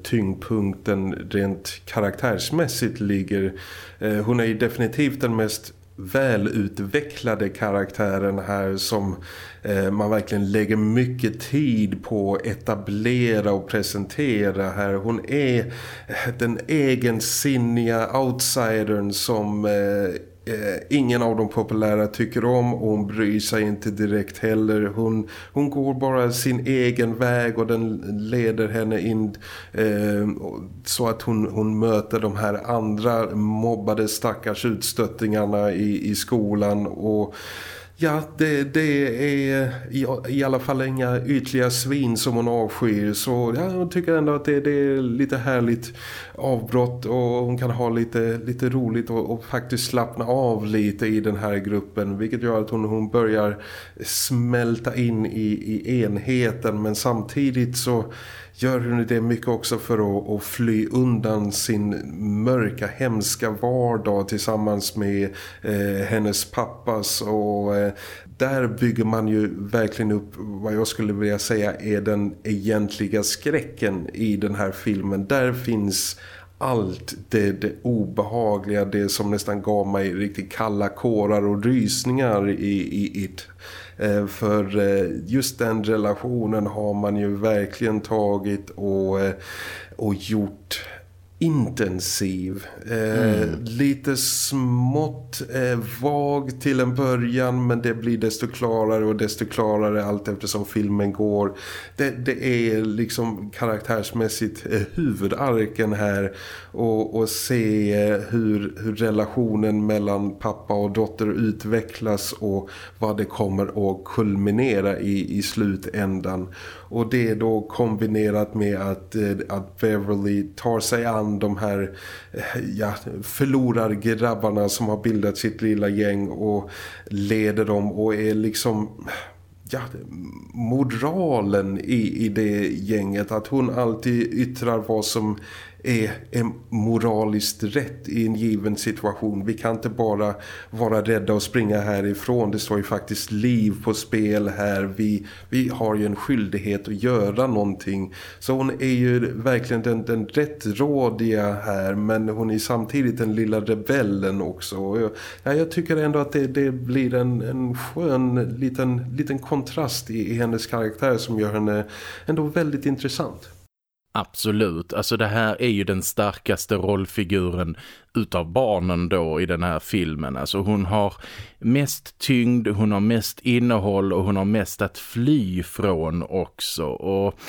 tyngdpunkten rent karaktärsmässigt ligger. Eh, hon är ju definitivt den mest välutvecklade karaktären här som eh, man verkligen lägger mycket tid på att etablera och presentera här. Hon är den egensinniga outsidern som Eh, Eh, ingen av de populära tycker om och hon bryr sig inte direkt heller. Hon, hon går bara sin egen väg och den leder henne in eh, så att hon, hon möter de här andra mobbade stackars utstöttingarna i, i skolan och Ja, det, det är i, i, alla fall inga ytliga svin som hon avskyr. Så ja, jag tycker ändå att det, det, är lite härligt avbrott och hon kan ha lite, lite roligt och, och, faktiskt slappna av lite i den här gruppen. Vilket gör att hon, hon börjar smälta in i, i enheten men samtidigt så gör hon det mycket också för att, att fly undan sin mörka, hemska vardag tillsammans med eh, hennes pappas och eh, där bygger man ju verkligen upp vad jag skulle vilja säga är den egentliga skräcken i den här filmen. Där finns allt det, det obehagliga, det som nästan gav mig riktigt kalla kårar och rysningar i, i It. Eh, för eh, just den relationen har man ju verkligen tagit och, eh, och gjort intensiv. Eh, mm. Lite smått eh, vag till en början men det blir desto klarare och desto klarare allt eftersom filmen går. Det, det är liksom karaktärsmässigt eh, huvudarken här och, och se eh, hur, hur relationen mellan pappa och dotter utvecklas och vad det kommer att kulminera i, i slutändan. Och det är då kombinerat med att, eh, att Beverly tar sig an de här eh, ja, förlorargrabbarna som har bildat sitt lilla gäng och leder dem och är liksom ja, moralen i, i det gänget. Att hon alltid yttrar vad som är, är moraliskt rätt i en given situation. Vi kan inte bara vara rädda och springa härifrån. Det står ju faktiskt liv på spel här. Vi, vi har ju en skyldighet att göra någonting. Så hon är ju verkligen den, den rättrådiga här men hon är samtidigt den lilla rebellen också. Jag, ja, jag tycker ändå att det, det blir en, en skön liten, liten kontrast i, i hennes karaktär som gör henne ändå väldigt intressant. Absolut, alltså det här är ju den starkaste rollfiguren utav barnen då i den här filmen. Alltså hon har mest tyngd, hon har mest innehåll och hon har mest att fly från också. Och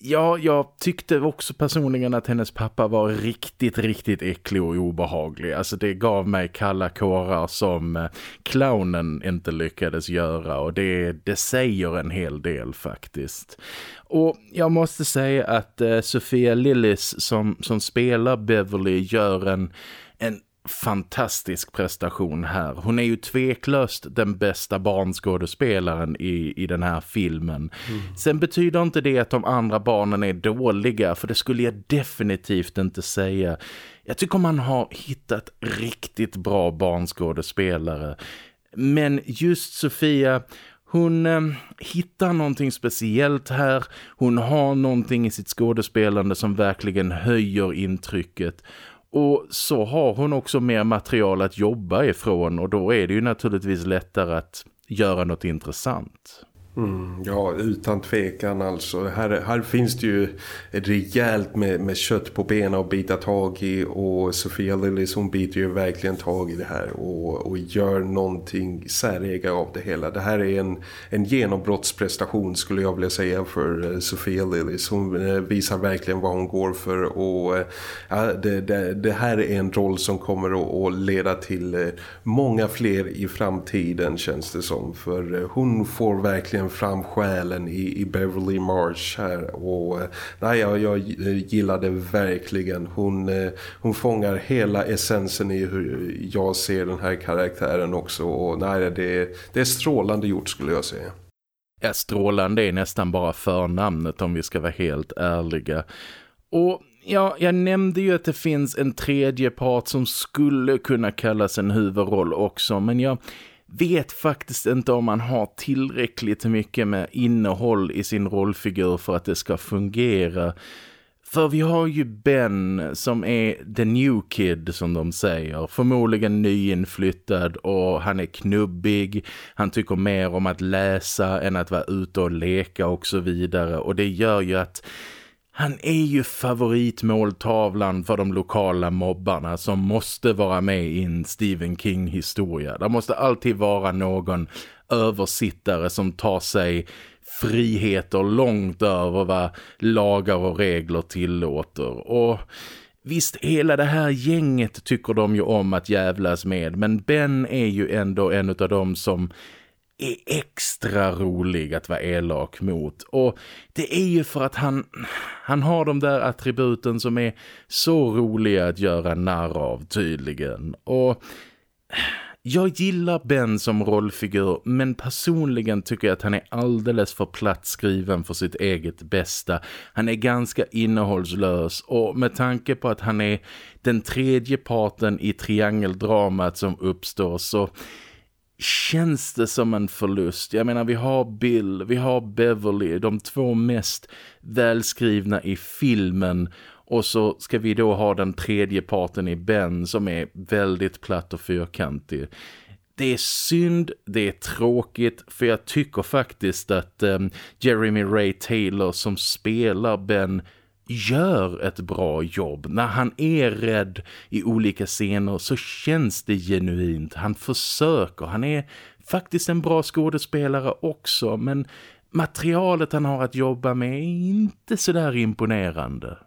Ja, jag tyckte också personligen att hennes pappa var riktigt, riktigt äcklig och obehaglig. Alltså det gav mig kalla kårar som eh, clownen inte lyckades göra och det, det säger en hel del faktiskt. Och jag måste säga att eh, Sofia Lillis som, som spelar Beverly gör en, en fantastisk prestation här. Hon är ju tveklöst den bästa barnskådespelaren i, i den här filmen. Mm. Sen betyder inte det att de andra barnen är dåliga, för det skulle jag definitivt inte säga. Jag tycker man har hittat riktigt bra barnskådespelare. Men just Sofia, hon eh, hittar någonting speciellt här. Hon har någonting i sitt skådespelande som verkligen höjer intrycket. Och så har hon också mer material att jobba ifrån och då är det ju naturligtvis lättare att göra något intressant. Mm, ja, utan tvekan alltså. Här, här finns det ju rejält med, med kött på benen att bita tag i och Sofia Lillis hon biter ju verkligen tag i det här och, och gör någonting säräga av det hela. Det här är en, en genombrottsprestation skulle jag vilja säga för eh, Sofia Lillis. Hon eh, visar verkligen vad hon går för och eh, ja, det, det, det, här är en roll som kommer att, att leda till många fler i framtiden känns det som. För hon får verkligen fram själen i, i Beverly Marsh här och eh, nej, jag, jag eh, gillade verkligen hon, eh, hon fångar hela essensen i hur jag ser den här karaktären också och nej, det, det är strålande gjort skulle jag säga. Ja, strålande är nästan bara förnamnet om vi ska vara helt ärliga. Och ja, jag nämnde ju att det finns en tredje part som skulle kunna kallas en huvudroll också, men jag vet faktiskt inte om man har tillräckligt mycket med innehåll i sin rollfigur för att det ska fungera. För vi har ju Ben som är the new kid som de säger. Förmodligen nyinflyttad och han är knubbig. Han tycker mer om att läsa än att vara ute och leka och så vidare. Och det gör ju att han är ju favoritmåltavlan för de lokala mobbarna som måste vara med i en Stephen King-historia. Det måste alltid vara någon översittare som tar sig friheter långt över vad lagar och regler tillåter. Och visst, hela det här gänget tycker de ju om att jävlas med. Men Ben är ju ändå en av dem som är extra rolig att vara elak mot. Och det är ju för att han, han har de där attributen som är så roliga att göra narr av tydligen. Och jag gillar Ben som rollfigur men personligen tycker jag att han är alldeles för platt skriven för sitt eget bästa. Han är ganska innehållslös och med tanke på att han är den tredje parten i triangeldramat som uppstår så känns det som en förlust. Jag menar, vi har Bill, vi har Beverly, de två mest välskrivna i filmen. Och så ska vi då ha den tredje parten i Ben som är väldigt platt och fyrkantig. Det är synd, det är tråkigt för jag tycker faktiskt att eh, Jeremy Ray Taylor som spelar Ben gör ett bra jobb. När han är rädd i olika scener så känns det genuint. Han försöker. Han är faktiskt en bra skådespelare också men materialet han har att jobba med är inte så där imponerande.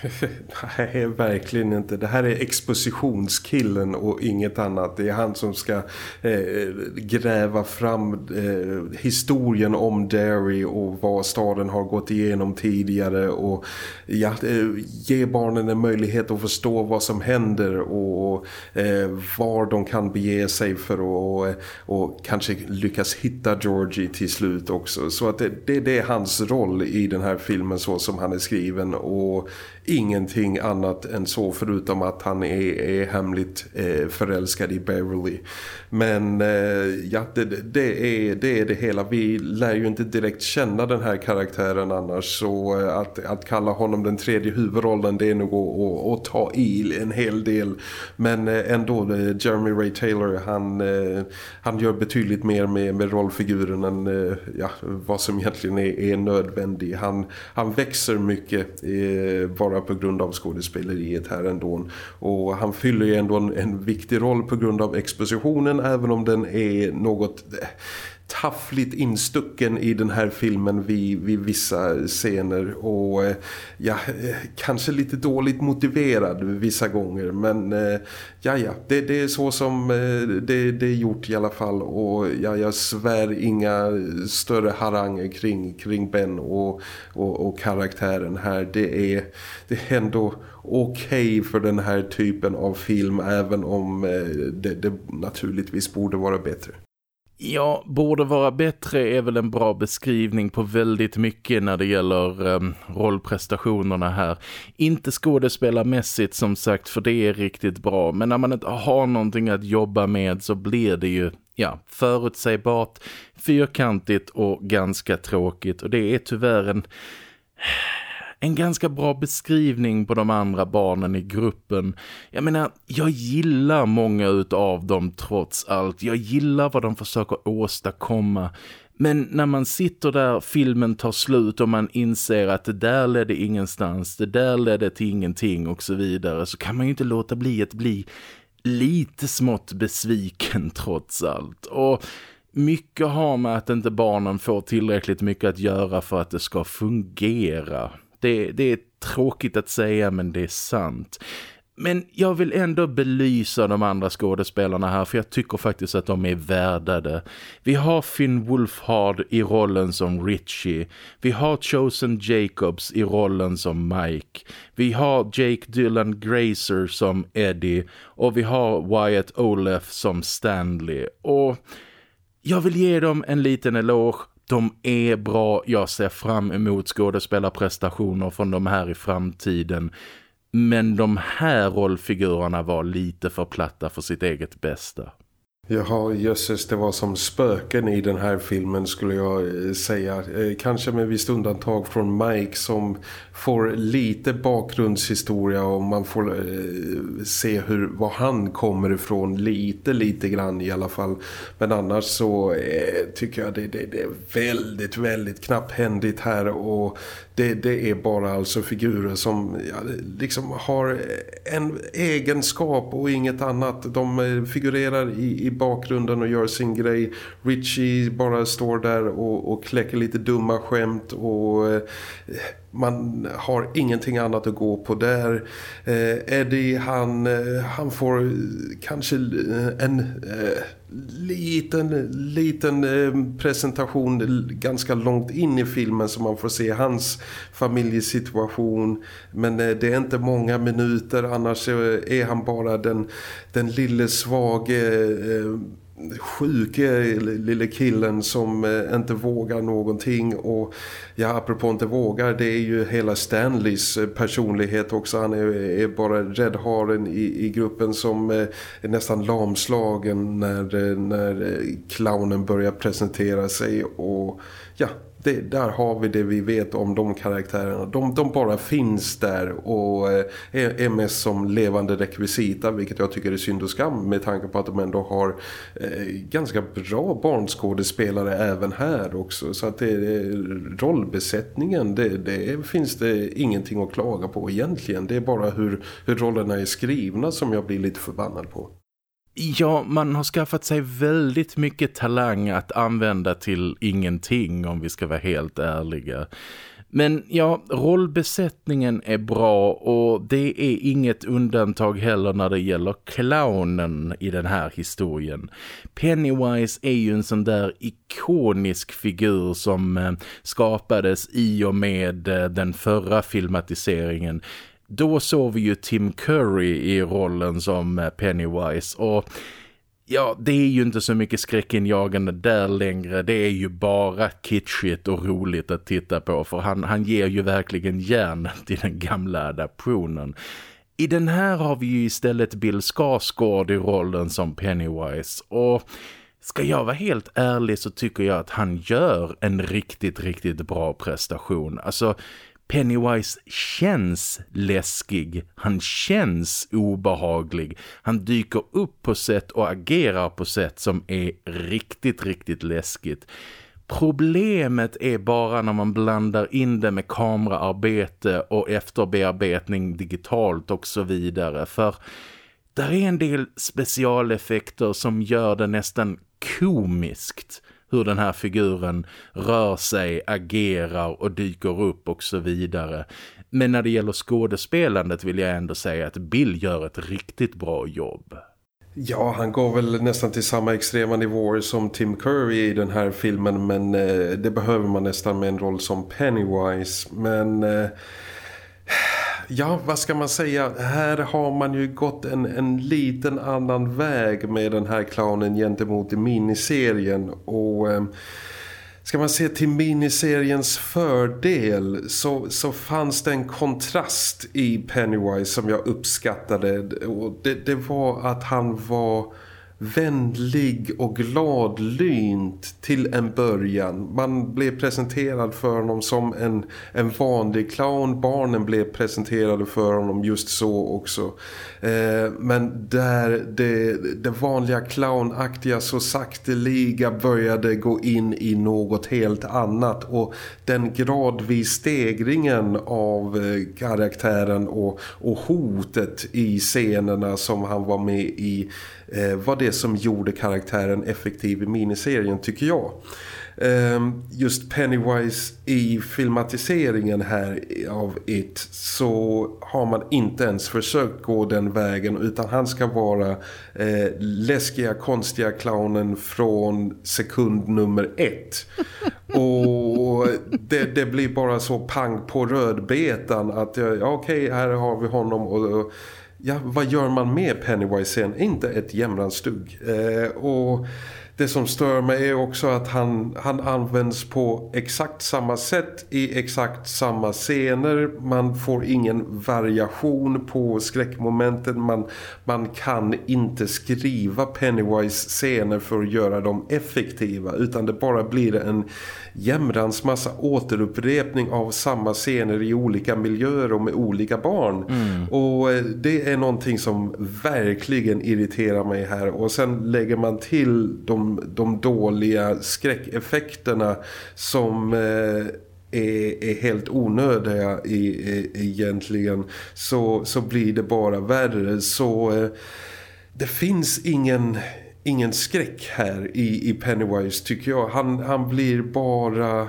Nej, verkligen inte. Det här är expositionskillen och inget annat. Det är han som ska eh, gräva fram eh, historien om Derry och vad staden har gått igenom tidigare och ja, eh, ge barnen en möjlighet att förstå vad som händer och eh, var de kan bege sig för att och, eh, och kanske lyckas hitta Georgie till slut också. Så att det, det, det är hans roll i den här filmen så som han är skriven och ingenting annat än så förutom att han är, är hemligt eh, förälskad i Beverly. Men eh, ja, det, det, är, det är det hela. Vi lär ju inte direkt känna den här karaktären annars så eh, att, att kalla honom den tredje huvudrollen det är nog att, att, ta i en hel del. Men eh, ändå, eh, Jeremy Ray Taylor han, eh, han gör betydligt mer med, med rollfiguren än eh, ja, vad som egentligen är, är nödvändigt. Han, han växer mycket eh, bara på grund av skådespeleriet här ändå. Och han fyller ju ändå en, en viktig roll på grund av expositionen även om den är något taffligt instucken i den här filmen vid, vid vissa scener. Och eh, ja, eh, kanske lite dåligt motiverad vissa gånger. Men eh, ja, ja, det, det är så som det, det är gjort i alla fall. Och ja, jag svär inga större haranger kring, kring Ben och, och, och karaktären här. Det är, det är ändå okej okay för den här typen av film även om det, det naturligtvis borde vara bättre. Ja, borde vara bättre är väl en bra beskrivning på väldigt mycket när det gäller um, rollprestationerna här. Inte skådespelarmässigt som sagt för det är riktigt bra. Men när man inte har någonting att jobba med så blir det ju ja, förutsägbart, fyrkantigt och ganska tråkigt. Och det är tyvärr en en ganska bra beskrivning på de andra barnen i gruppen. Jag menar, jag gillar många utav dem trots allt. Jag gillar vad de försöker åstadkomma. Men när man sitter där, filmen tar slut och man inser att det där ledde ingenstans, det där ledde till ingenting och så vidare så kan man ju inte låta bli att bli lite smått besviken trots allt. Och mycket har med att inte barnen får tillräckligt mycket att göra för att det ska fungera. Det, det är tråkigt att säga men det är sant. Men jag vill ändå belysa de andra skådespelarna här för jag tycker faktiskt att de är värdade. Vi har Finn Wolfhard i rollen som Richie. Vi har Chosen Jacobs i rollen som Mike. Vi har Jake Dylan Grazer som Eddie. Och vi har Wyatt Olaf som Stanley. Och jag vill ge dem en liten eloge de är bra, jag ser fram emot skådespelarprestationer från de här i framtiden. Men de här rollfigurerna var lite för platta för sitt eget bästa. Jaha, jösses, det var som spöken i den här filmen skulle jag eh, säga. Eh, kanske med visst undantag från Mike som får lite bakgrundshistoria och man får eh, se hur, var han kommer ifrån lite, lite grann i alla fall. Men annars så tycker jag det, det, det är väldigt, väldigt knapphändigt här och det, det, är bara alltså figurer som ja, liksom har en egenskap och inget annat. De figurerar i, i bakgrunden och gör sin grej. Richie bara står där och, och kläcker lite dumma skämt och eh, man har ingenting annat att gå på där. Eh, Eddie han, eh, han får kanske eh, en eh, liten, liten eh, presentation ganska långt in i filmen så man får se hans familjesituation. Men eh, det är inte många minuter annars är han bara den, den lille svage sjuke lille killen som eh, inte vågar någonting. Och ja, apropå inte vågar det är ju hela Stanleys eh, personlighet också, han är, är bara räddharen i, i gruppen som eh, är nästan lamslagen när, när clownen börjar presentera sig och ja, det, där har vi det vi vet om de karaktärerna. De, de bara finns där och eh, är, är mest som levande rekvisita vilket jag tycker är synd och skam med tanke på att de ändå har eh, ganska bra barnskådespelare även här också. Så att det, rollbesättningen, det, det finns det ingenting att klaga på egentligen. Det är bara hur, hur rollerna är skrivna som jag blir lite förbannad på. Ja, man har skaffat sig väldigt mycket talang att använda till ingenting om vi ska vara helt ärliga. Men ja, rollbesättningen är bra och det är inget undantag heller när det gäller clownen i den här historien. Pennywise är ju en sån där ikonisk figur som eh, skapades i och med eh, den förra filmatiseringen då såg vi ju Tim Curry i rollen som eh, Pennywise och ja, det är ju inte så mycket skräckinjagande där längre. Det är ju bara kitschigt och roligt att titta på för han, han ger ju verkligen hjärnet i den gamla adaptionen. I den här har vi ju istället Bill Skarsgård i rollen som Pennywise och ska jag vara helt ärlig så tycker jag att han gör en riktigt, riktigt bra prestation. Alltså Pennywise känns läskig, han känns obehaglig, han dyker upp på sätt och agerar på sätt som är riktigt, riktigt läskigt. Problemet är bara när man blandar in det med kameraarbete och efterbearbetning digitalt och så vidare. För där är en del specialeffekter som gör det nästan komiskt hur den här figuren rör sig, agerar och dyker upp och så vidare. Men när det gäller skådespelandet vill jag ändå säga att Bill gör ett riktigt bra jobb. Ja, han går väl nästan till samma extrema nivåer som Tim Curry i den här filmen men eh, det behöver man nästan med en roll som Pennywise. Men eh, ja, vad ska man säga? Här har man ju gått en, en liten annan väg med den här clownen gentemot miniserien och... Eh, Ska man se till miniseriens fördel så, så fanns det en kontrast i Pennywise som jag uppskattade. Och det, det var att han var vänlig och gladlynt till en början. Man blev presenterad för honom som en, en vanlig clown. Barnen blev presenterade för honom just så också. Eh, men där det, det vanliga clownaktiga så sakteliga började gå in i något helt annat. Och den gradvis stegringen av eh, karaktären och, och hotet i scenerna som han var med i var det som gjorde karaktären effektiv i miniserien tycker jag. Eh, just Pennywise i filmatiseringen här av It så har man inte ens försökt gå den vägen utan han ska vara eh, läskiga, konstiga clownen från sekund nummer ett. Och det, det, blir bara så pang på rödbetan att ja, okej, okay, här har vi honom och, och ja, vad gör man med Pennywise sen? Inte ett jämranstugg. Eh, och det som stör mig är också att han, han används på exakt samma sätt i exakt samma scener. Man får ingen variation på skräckmomenten. Man, man kan inte skriva Pennywise scener för att göra dem effektiva utan det bara blir en jämrans massa återupprepning av samma scener i olika miljöer och med olika barn. Mm. Och eh, det är någonting som verkligen irriterar mig här. Och sen lägger man till de, de dåliga skräckeffekterna som... Eh, är, är, helt onödiga i, i, egentligen så, så blir det bara värre så eh, det finns ingen ingen skräck här i, i Pennywise tycker jag. Han, han blir bara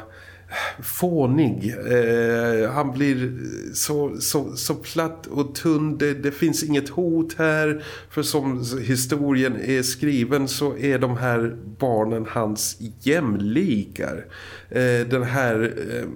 fånig. Eh, han blir så, så, så platt och tunn. Det, det, finns inget hot här. För som historien är skriven så är de här barnen hans jämlikar. Eh, den här eh,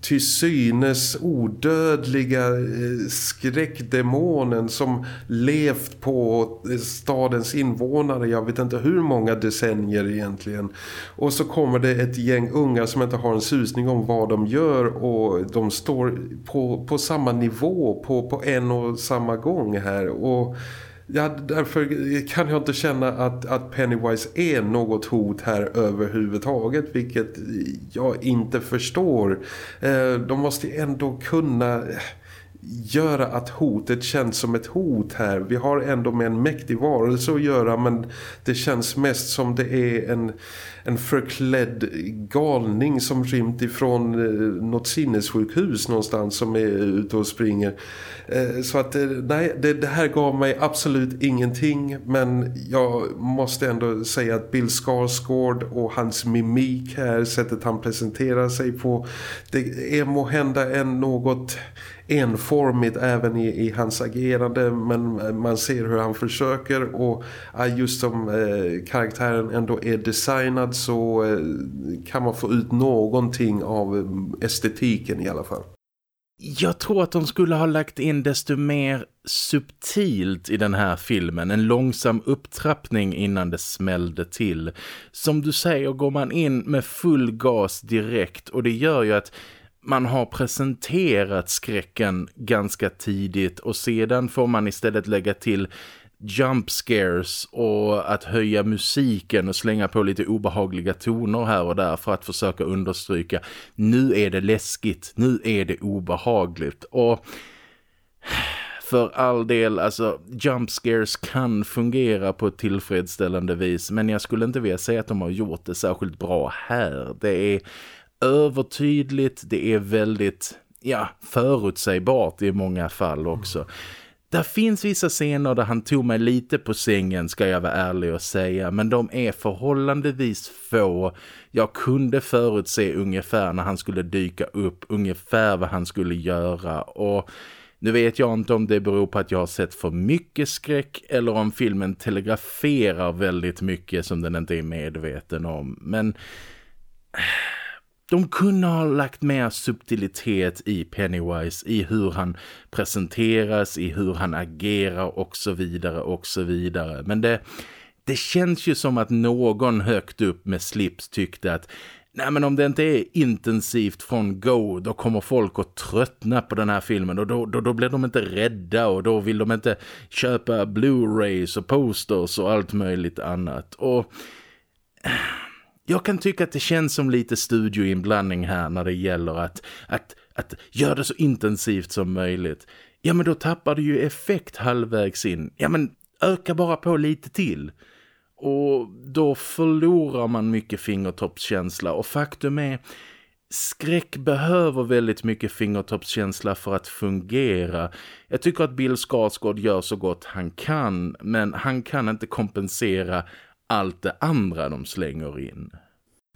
till synes odödliga eh, skräckdemonen som levt på eh, stadens invånare. Jag vet inte hur många decennier egentligen. Och så kommer det ett gäng unga som inte har en upplysning om vad de gör och de står på, på samma nivå på, på en och samma gång här och Ja, därför kan jag inte känna att, att Pennywise är något hot här överhuvudtaget, vilket jag inte förstår. Eh, de måste ändå kunna göra att hotet känns som ett hot här. Vi har ändå med en mäktig varelse att göra men det känns mest som det är en, en förklädd galning som rymt ifrån eh, något sinnessjukhus någonstans som är ute och springer. Eh, så att eh, nej, det, det, här gav mig absolut ingenting men jag måste ändå säga att Bill Skarsgård och hans mimik här, sättet han presenterar sig på det är må hända en något enformigt även i, i hans agerande men man ser hur han försöker och just som eh, karaktären ändå är designad så eh, kan man få ut någonting av eh, estetiken i alla fall. Jag tror att de skulle ha lagt in desto mer subtilt i den här filmen. En långsam upptrappning innan det smällde till. Som du säger går man in med full gas direkt och det gör ju att man har presenterat skräcken ganska tidigt och sedan får man istället lägga till jump scares och att höja musiken och slänga på lite obehagliga toner här och där för att försöka understryka nu är det läskigt, nu är det obehagligt och för all del, alltså jump scares kan fungera på ett tillfredsställande vis men jag skulle inte vilja säga att de har gjort det särskilt bra här. Det är övertydligt, det är väldigt ja, förutsägbart i många fall också. Där finns vissa scener där han tog mig lite på sängen ska jag vara ärlig och säga. Men de är förhållandevis få. Jag kunde förutse ungefär när han skulle dyka upp. Ungefär vad han skulle göra. Och nu vet jag inte om det beror på att jag har sett för mycket skräck. Eller om filmen telegraferar väldigt mycket som den inte är medveten om. Men de kunde ha lagt mer subtilitet i Pennywise, i hur han presenteras, i hur han agerar och så vidare och så vidare. Men det, det känns ju som att någon högt upp med slips tyckte att Nej men om det inte är intensivt från Go då kommer folk att tröttna på den här filmen och då, då, då blir de inte rädda och då vill de inte köpa Blu-rays och posters och allt möjligt annat. Och jag kan tycka att det känns som lite studioinblandning här när det gäller att, att, att göra det så intensivt som möjligt. Ja men då tappar du ju effekt halvvägs in. Ja men öka bara på lite till. Och då förlorar man mycket fingertoppskänsla och faktum är skräck behöver väldigt mycket fingertoppskänsla för att fungera. Jag tycker att Bill Skarsgård gör så gott han kan men han kan inte kompensera allt det andra de slänger in.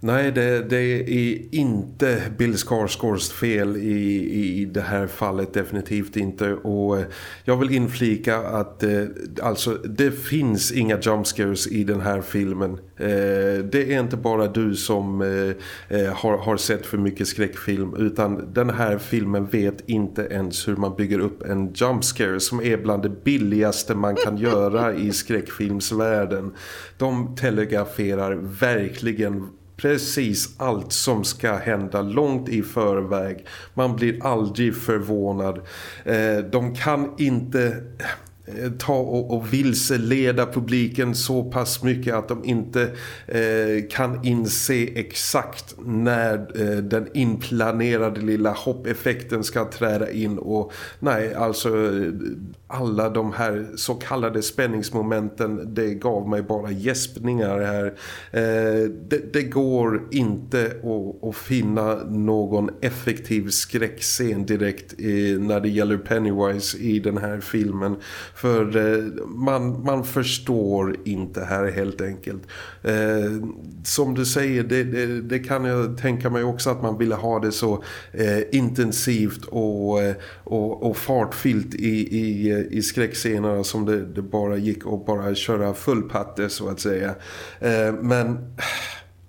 Nej, det, det, är inte Bill Skarsgårds fel i, i det här fallet, definitivt inte. Och eh, jag vill inflika att eh, alltså, det finns inga jumpscares i den här filmen. Eh, det är inte bara du som eh, eh, har, har sett för mycket skräckfilm utan den här filmen vet inte ens hur man bygger upp en jumpscare som är bland det billigaste man kan göra i skräckfilmsvärlden. De telegraferar verkligen precis allt som ska hända långt i förväg. Man blir aldrig förvånad. Eh, de kan inte Eh, ta och, och vilseleda publiken så pass mycket att de inte eh, kan inse exakt när eh, den inplanerade lilla hoppeffekten ska träda in och nej alltså alla de här så kallade spänningsmomenten det gav mig bara gäspningar här. Eh, det, det, går inte att, att, finna någon effektiv skräckscen direkt i, när det gäller Pennywise i den här filmen för eh, man, man förstår inte här helt enkelt. Eh, som du säger, det, det, det, kan jag tänka mig också att man ville ha det så eh, intensivt och, eh, och, och fartfyllt i, i, i skräckscenerna som det, det, bara gick att bara köra full patte så att säga. Eh, men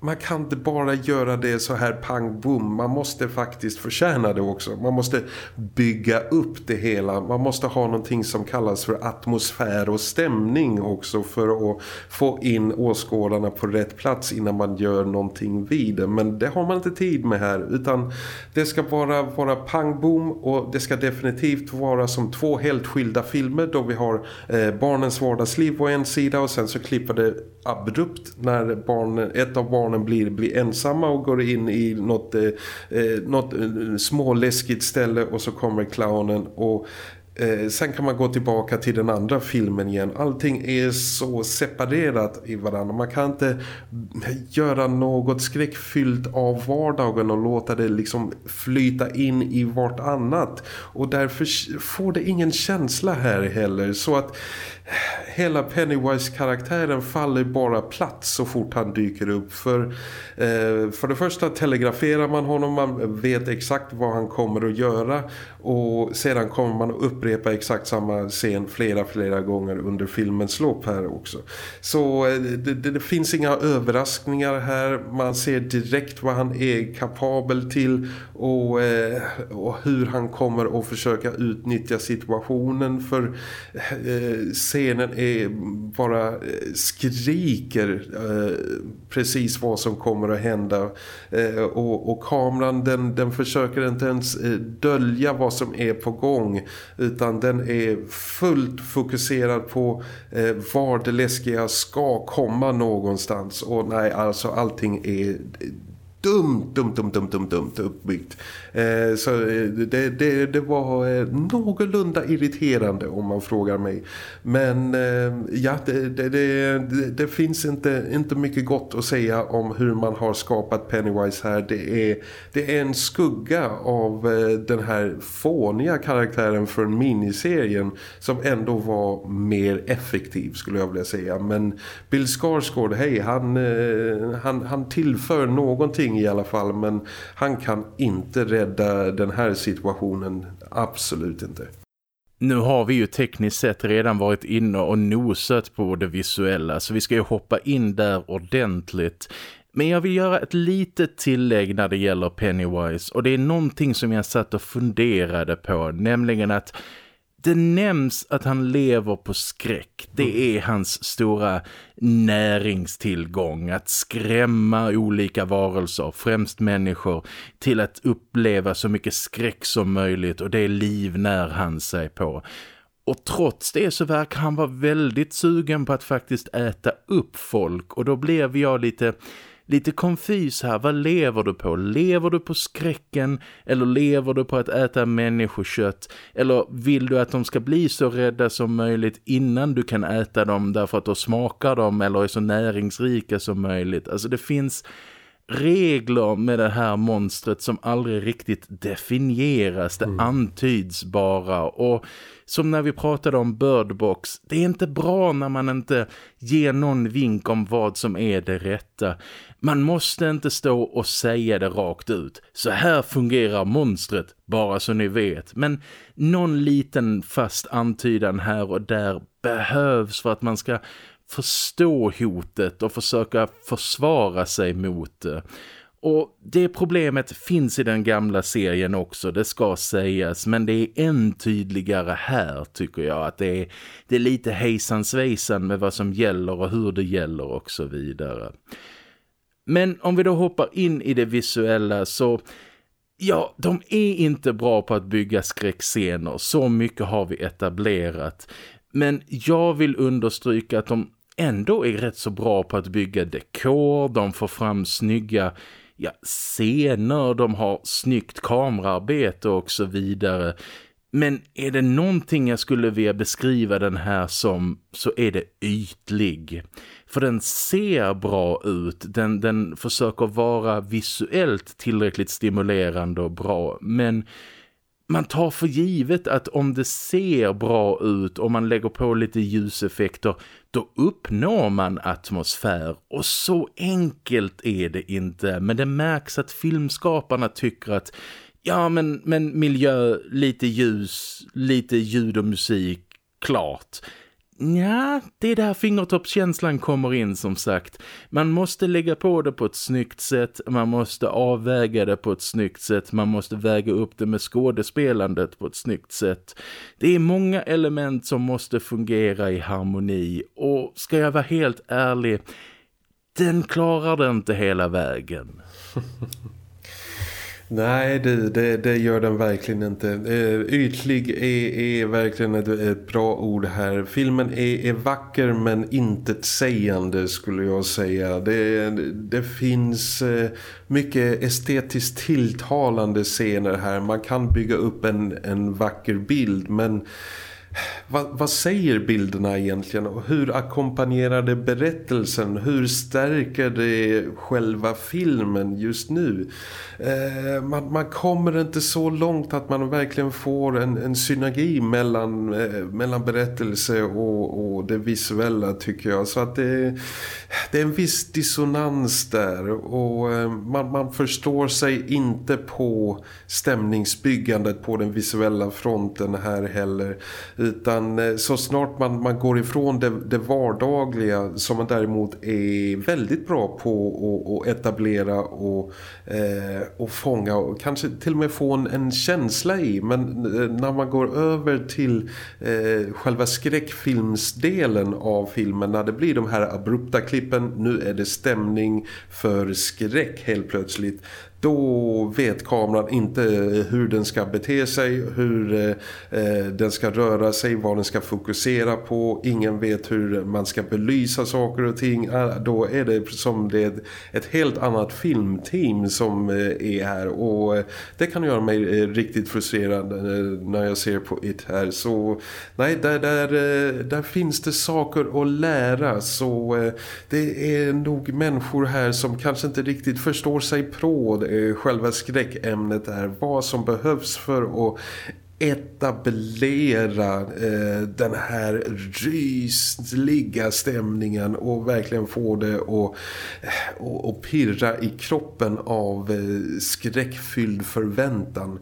man kan inte bara göra det så här pang boom. Man måste faktiskt förtjäna det också. Man måste bygga upp det hela. Man måste ha någonting som kallas för atmosfär och stämning också för att få in åskådarna på rätt plats innan man gör någonting vid det. Men det har man inte tid med här utan det ska bara vara pang boom och det ska definitivt vara som två helt skilda filmer då vi har eh, barnens vardagsliv på en sida och sen så klipper det abrupt när barnen, ett av barnen blir, blir ensamma och går in i något, eh, eh något eh, småläskigt ställe och så kommer clownen och Eh, sen kan man gå tillbaka till den andra filmen igen. Allting är så separerat i varandra. Man kan inte göra något skräckfyllt av vardagen och låta det liksom flyta in i vartannat. Och därför får det ingen känsla här heller. Så att hela Pennywise-karaktären faller bara platt så fort han dyker upp. För, eh, för det första telegraferar man honom, man vet exakt vad han kommer att göra och sedan kommer man att upprepa exakt samma scen flera, flera gånger under filmens lopp här också. Så eh, det, det, det finns inga överraskningar här, man ser direkt vad han är kapabel till och, eh, och hur han kommer att försöka utnyttja situationen för eh, scenen är bara eh, skriker eh, precis vad som kommer att hända. Eh, och, och, kameran den, den försöker inte ens eh, dölja vad som är på gång. Utan den är fullt fokuserad på eh, var det läskiga ska komma någonstans. Och nej alltså allting är eh, dumt, dumt, dumt, dumt, dumt, dumt uppbyggt. Eh, så eh, det, det, det var eh, någorlunda irriterande om man frågar mig. Men eh, ja, det, det, det, finns inte, inte mycket gott att säga om hur man har skapat Pennywise här. Det är, det är en skugga av eh, den här fåniga karaktären från miniserien som ändå var mer effektiv skulle jag vilja säga. Men Bill Skarsgård, hej, han, han, han tillför någonting i alla fall men han kan inte rädda den här situationen, absolut inte. Nu har vi ju tekniskt sett redan varit inne och nosat på det visuella så vi ska ju hoppa in där ordentligt. Men jag vill göra ett litet tillägg när det gäller Pennywise och det är någonting som jag satt och funderade på, nämligen att det nämns att han lever på skräck. Det mm. är hans stora näringstillgång. Att skrämma olika varelser, främst människor, till att uppleva så mycket skräck som möjligt. Och det livnär han sig på. Och trots det så verkar han vara väldigt sugen på att faktiskt äta upp folk. Och då blev jag lite lite konfys här. Vad lever du på? Lever du på skräcken eller lever du på att äta människokött? Eller vill du att de ska bli så rädda som möjligt innan du kan äta dem därför att då smakar de eller är så näringsrika som möjligt? Alltså det finns regler med det här monstret som aldrig riktigt definieras. Det mm. antyds bara och som när vi pratade om Birdbox, det är inte bra när man inte ger någon vink om vad som är det rätta. Man måste inte stå och säga det rakt ut. Så här fungerar monstret, bara så ni vet. Men någon liten fast antydan här och där behövs för att man ska förstå hotet och försöka försvara sig mot det. Och det problemet finns i den gamla serien också, det ska sägas. Men det är än tydligare här tycker jag. Att det är, det är lite hejsan svejsan med vad som gäller och hur det gäller och så vidare. Men om vi då hoppar in i det visuella så... Ja, de är inte bra på att bygga skräckscener. Så mycket har vi etablerat. Men jag vill understryka att de ändå är rätt så bra på att bygga dekor. De får fram snygga ja, scener, de har snyggt kamerarbete och så vidare. Men är det någonting jag skulle vilja beskriva den här som så är det ytlig. För den ser bra ut, den, den försöker vara visuellt tillräckligt stimulerande och bra. Men man tar för givet att om det ser bra ut och man lägger på lite ljuseffekter då uppnår man atmosfär och så enkelt är det inte men det märks att filmskaparna tycker att ja men, men miljö, lite ljus, lite ljud och musik, klart. Ja, det är där fingertoppskänslan kommer in som sagt. Man måste lägga på det på ett snyggt sätt, man måste avväga det på ett snyggt sätt, man måste väga upp det med skådespelandet på ett snyggt sätt. Det är många element som måste fungera i harmoni och ska jag vara helt ärlig, den klarar det inte hela vägen. Nej, det, det, det, gör den verkligen inte. Eh, ytlig är, är verkligen ett, ett, bra ord här. Filmen är, är vacker men inte sägande skulle jag säga. Det, det finns eh, mycket estetiskt tilltalande scener här. Man kan bygga upp en, en vacker bild men vad, vad, säger bilderna egentligen och hur ackompanjerar det berättelsen? Hur stärker det själva filmen just nu? Eh, man, man, kommer inte så långt att man verkligen får en, en synergi mellan, eh, mellan berättelse och, och det visuella tycker jag. Så att det, det är en viss dissonans där och eh, man, man förstår sig inte på stämningsbyggandet på den visuella fronten här heller utan eh, så snart man, man går ifrån det, det vardagliga som man däremot är väldigt bra på att etablera och, eh, och fånga och kanske till och med få en, en känsla i. Men eh, när man går över till eh, själva skräckfilmsdelen av filmen när det blir de här abrupta klippen, nu är det stämning för skräck helt plötsligt då vet kameran inte eh, hur den ska bete sig, hur eh, eh, den ska röra sig, vad den ska fokusera på. Ingen vet hur man ska belysa saker och ting. Eh, då är det som det är ett helt annat filmteam som är här och det kan göra mig riktigt frustrerad när jag ser på it här. Så nej, där, där, där finns det saker att lära så det är nog människor här som kanske inte riktigt förstår sig på det Eh, själva skräckämnet är vad som behövs för att etablera eh, den här rysliga stämningen och verkligen få det att eh, och, och pirra i kroppen av eh, skräckfylld förväntan.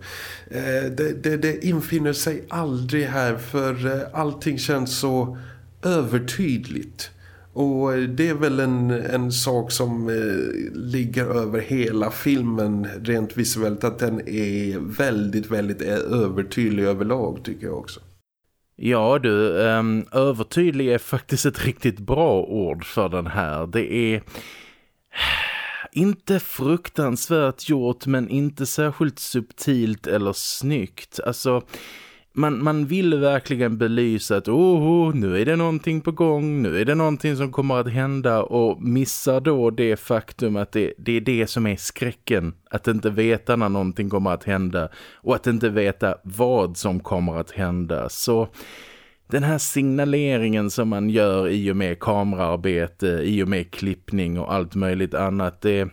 Eh, det, det, det infinner sig aldrig här för eh, allting känns så övertydligt. Och det är väl en, en sak som eh, ligger över hela filmen rent visuellt att den är väldigt, väldigt eh, övertydlig överlag tycker jag också. Ja du, um, övertydlig är faktiskt ett riktigt bra ord för den här. Det är inte fruktansvärt gjort men inte särskilt subtilt eller snyggt. Alltså man, man vill verkligen belysa att oh, nu är det någonting på gång, nu är det någonting som kommer att hända och missar då det faktum att det, det är det som är skräcken. Att inte veta när någonting kommer att hända och att inte veta vad som kommer att hända. Så den här signaleringen som man gör i och med kameraarbete, i och med klippning och allt möjligt annat, det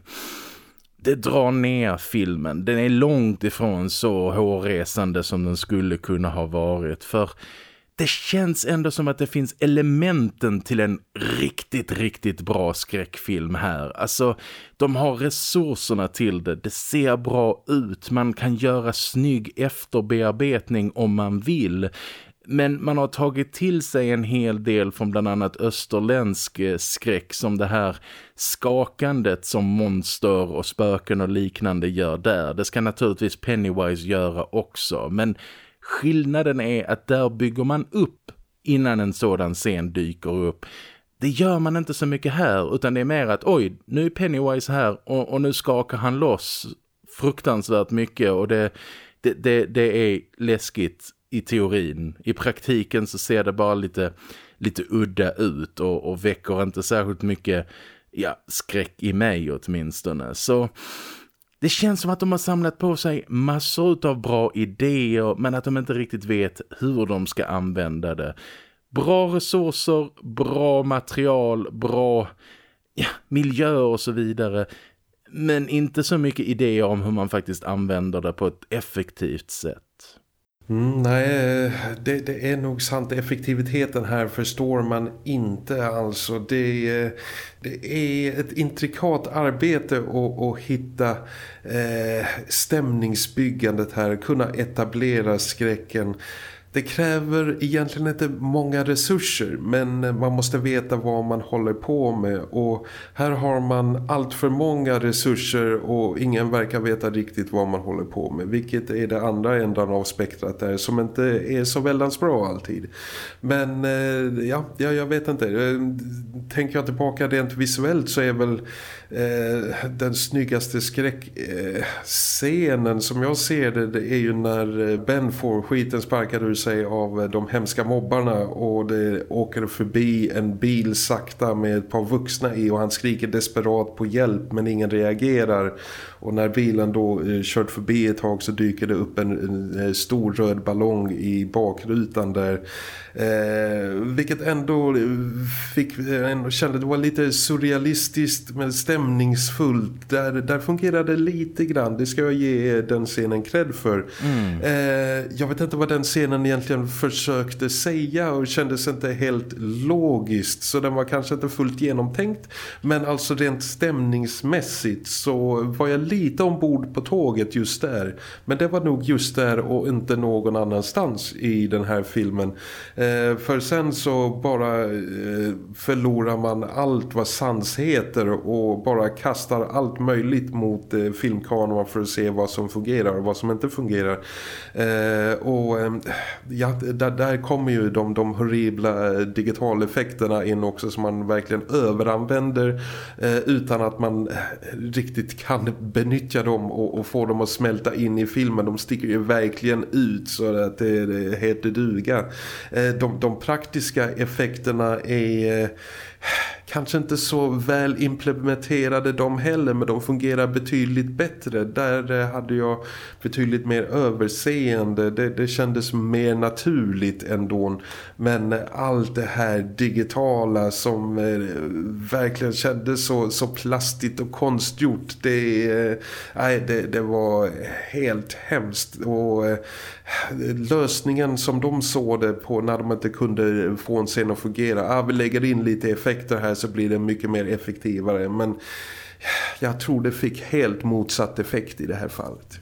det drar ner filmen. Den är långt ifrån så hårresande som den skulle kunna ha varit. För det känns ändå som att det finns elementen till en riktigt, riktigt bra skräckfilm här. Alltså, de har resurserna till det. Det ser bra ut. Man kan göra snygg efterbearbetning om man vill. Men man har tagit till sig en hel del från bland annat österländsk eh, skräck som det här skakandet som monster och spöken och liknande gör där. Det ska naturligtvis Pennywise göra också. Men skillnaden är att där bygger man upp innan en sådan scen dyker upp. Det gör man inte så mycket här utan det är mer att oj, nu är Pennywise här och, och nu skakar han loss fruktansvärt mycket och det, det, det, det är läskigt i teorin. I praktiken så ser det bara lite, lite udda ut och, och väcker inte särskilt mycket ja, skräck i mig åtminstone. Så det känns som att de har samlat på sig massor av bra idéer men att de inte riktigt vet hur de ska använda det. Bra resurser, bra material, bra ja, miljö och så vidare. Men inte så mycket idéer om hur man faktiskt använder det på ett effektivt sätt. Mm, nej, det, det, är nog sant. Effektiviteten här förstår man inte alltså. Det, det är ett intrikat arbete att, att hitta eh, stämningsbyggandet här. Kunna etablera skräcken. Det kräver egentligen inte många resurser men eh, man måste veta vad man håller på med och här har man allt för många resurser och ingen verkar veta riktigt vad man håller på med vilket är det andra ändan av spektrat där som inte är så väldans bra alltid. Men eh, ja, jag vet inte. Eh, tänker jag tillbaka rent visuellt så är väl eh, den snyggaste skräckscenen eh, som jag ser det, det är ju när eh, Ben får skiten sparkad ur sig av eh, de hemska mobbarna och det åker förbi en bil sakta med ett par vuxna i och han skriker desperat på hjälp men ingen reagerar och när bilen då eh, kört förbi ett tag så dyker det upp en, en, en stor röd ballong i bakrutan där Eh, vilket ändå fick ändå kände det var lite surrealistiskt men stämningsfullt. Där, där fungerade lite grann. Det ska jag ge den scenen cred för. Mm. Eh, jag vet inte vad den scenen egentligen försökte säga och kändes inte helt logiskt. Så den var kanske inte fullt genomtänkt. Men alltså rent stämningsmässigt så var jag lite ombord på tåget just där. Men det var nog just där och inte någon annanstans i den här filmen. Eh, för sen så bara eh, förlorar man allt vad sans heter och bara kastar allt möjligt mot eh, filmkameran för att se vad som fungerar och vad som inte fungerar. Eh, och eh, ja, där, där kommer ju de, de horribla eh, digitaleffekterna in också som man verkligen överanvänder eh, utan att man eh, riktigt kan benyttja dem och, och, få dem att smälta in i filmen. De sticker ju verkligen ut så att det, det heter duga eh, de, de praktiska effekterna är kanske inte så väl implementerade de heller men de fungerar betydligt bättre. Där eh, hade jag betydligt mer överseende. Det, det kändes mer naturligt ändå. Men allt det här digitala som eh, verkligen kändes så, så plastigt och konstgjort det, eh, det, det var helt hemskt. Och eh, lösningen som de såg det på när de inte kunde få en scen att fungera. Ah, vi lägger in lite effekter här så blir det mycket mer effektivare. Men jag tror det fick helt motsatt effekt i det här fallet.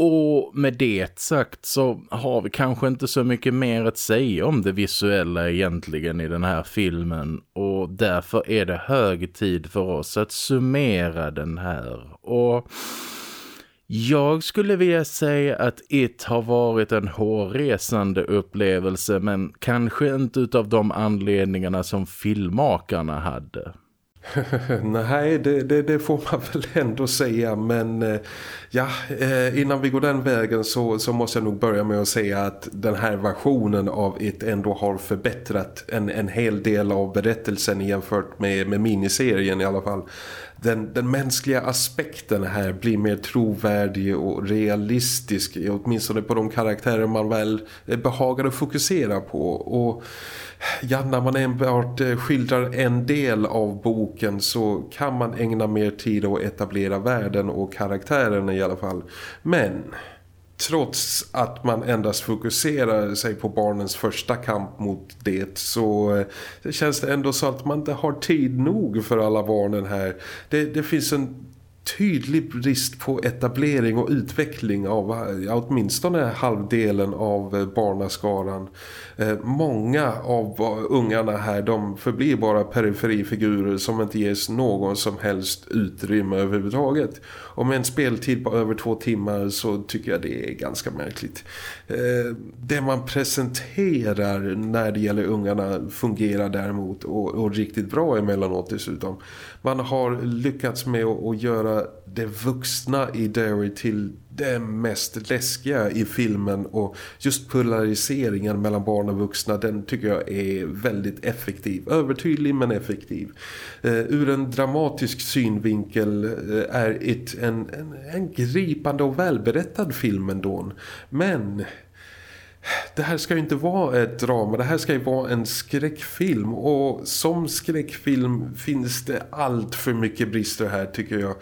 Och med det sagt så har vi kanske inte så mycket mer att säga om det visuella egentligen i den här filmen och därför är det hög tid för oss att summera den här. Och jag skulle vilja säga att It har varit en hårresande upplevelse men kanske inte utav de anledningarna som filmmakarna hade. Nej, det, det, det, får man väl ändå säga. Men eh, ja, eh, innan vi går den vägen så, så måste jag nog börja med att säga att den här versionen av It ändå har förbättrat en, en hel del av berättelsen jämfört med, med miniserien i alla fall den, den mänskliga aspekten här blir mer trovärdig och realistisk åtminstone på de karaktärer man väl behagar att fokusera på. Och ja, när man enbart eh, skildrar en del av boken så kan man ägna mer tid att etablera världen och karaktärerna i alla fall. Men trots att man endast fokuserar sig på barnens första kamp mot det så det känns det ändå så att man inte har tid nog för alla barnen här. Det, det finns en tydlig brist på etablering och utveckling av eh, åtminstone halvdelen av eh, barnaskaran. Många av ungarna här de förblir bara periferifigurer som inte ges någon som helst utrymme överhuvudtaget. Och med en speltid på över två timmar så tycker jag det är ganska märkligt. Eh, det man presenterar när det gäller ungarna fungerar däremot och, och riktigt bra emellanåt dessutom. Man har lyckats med att, att göra det vuxna i Derry till det mest läskiga i filmen och just polariseringen mellan barn och vuxna den tycker jag är väldigt effektiv. Övertydlig men effektiv. Uh, ur en dramatisk synvinkel uh, är det en, en, en gripande och välberättad film ändå. Men det här ska ju inte vara ett drama, det här ska ju vara en skräckfilm och som skräckfilm finns det allt för mycket brister här tycker jag.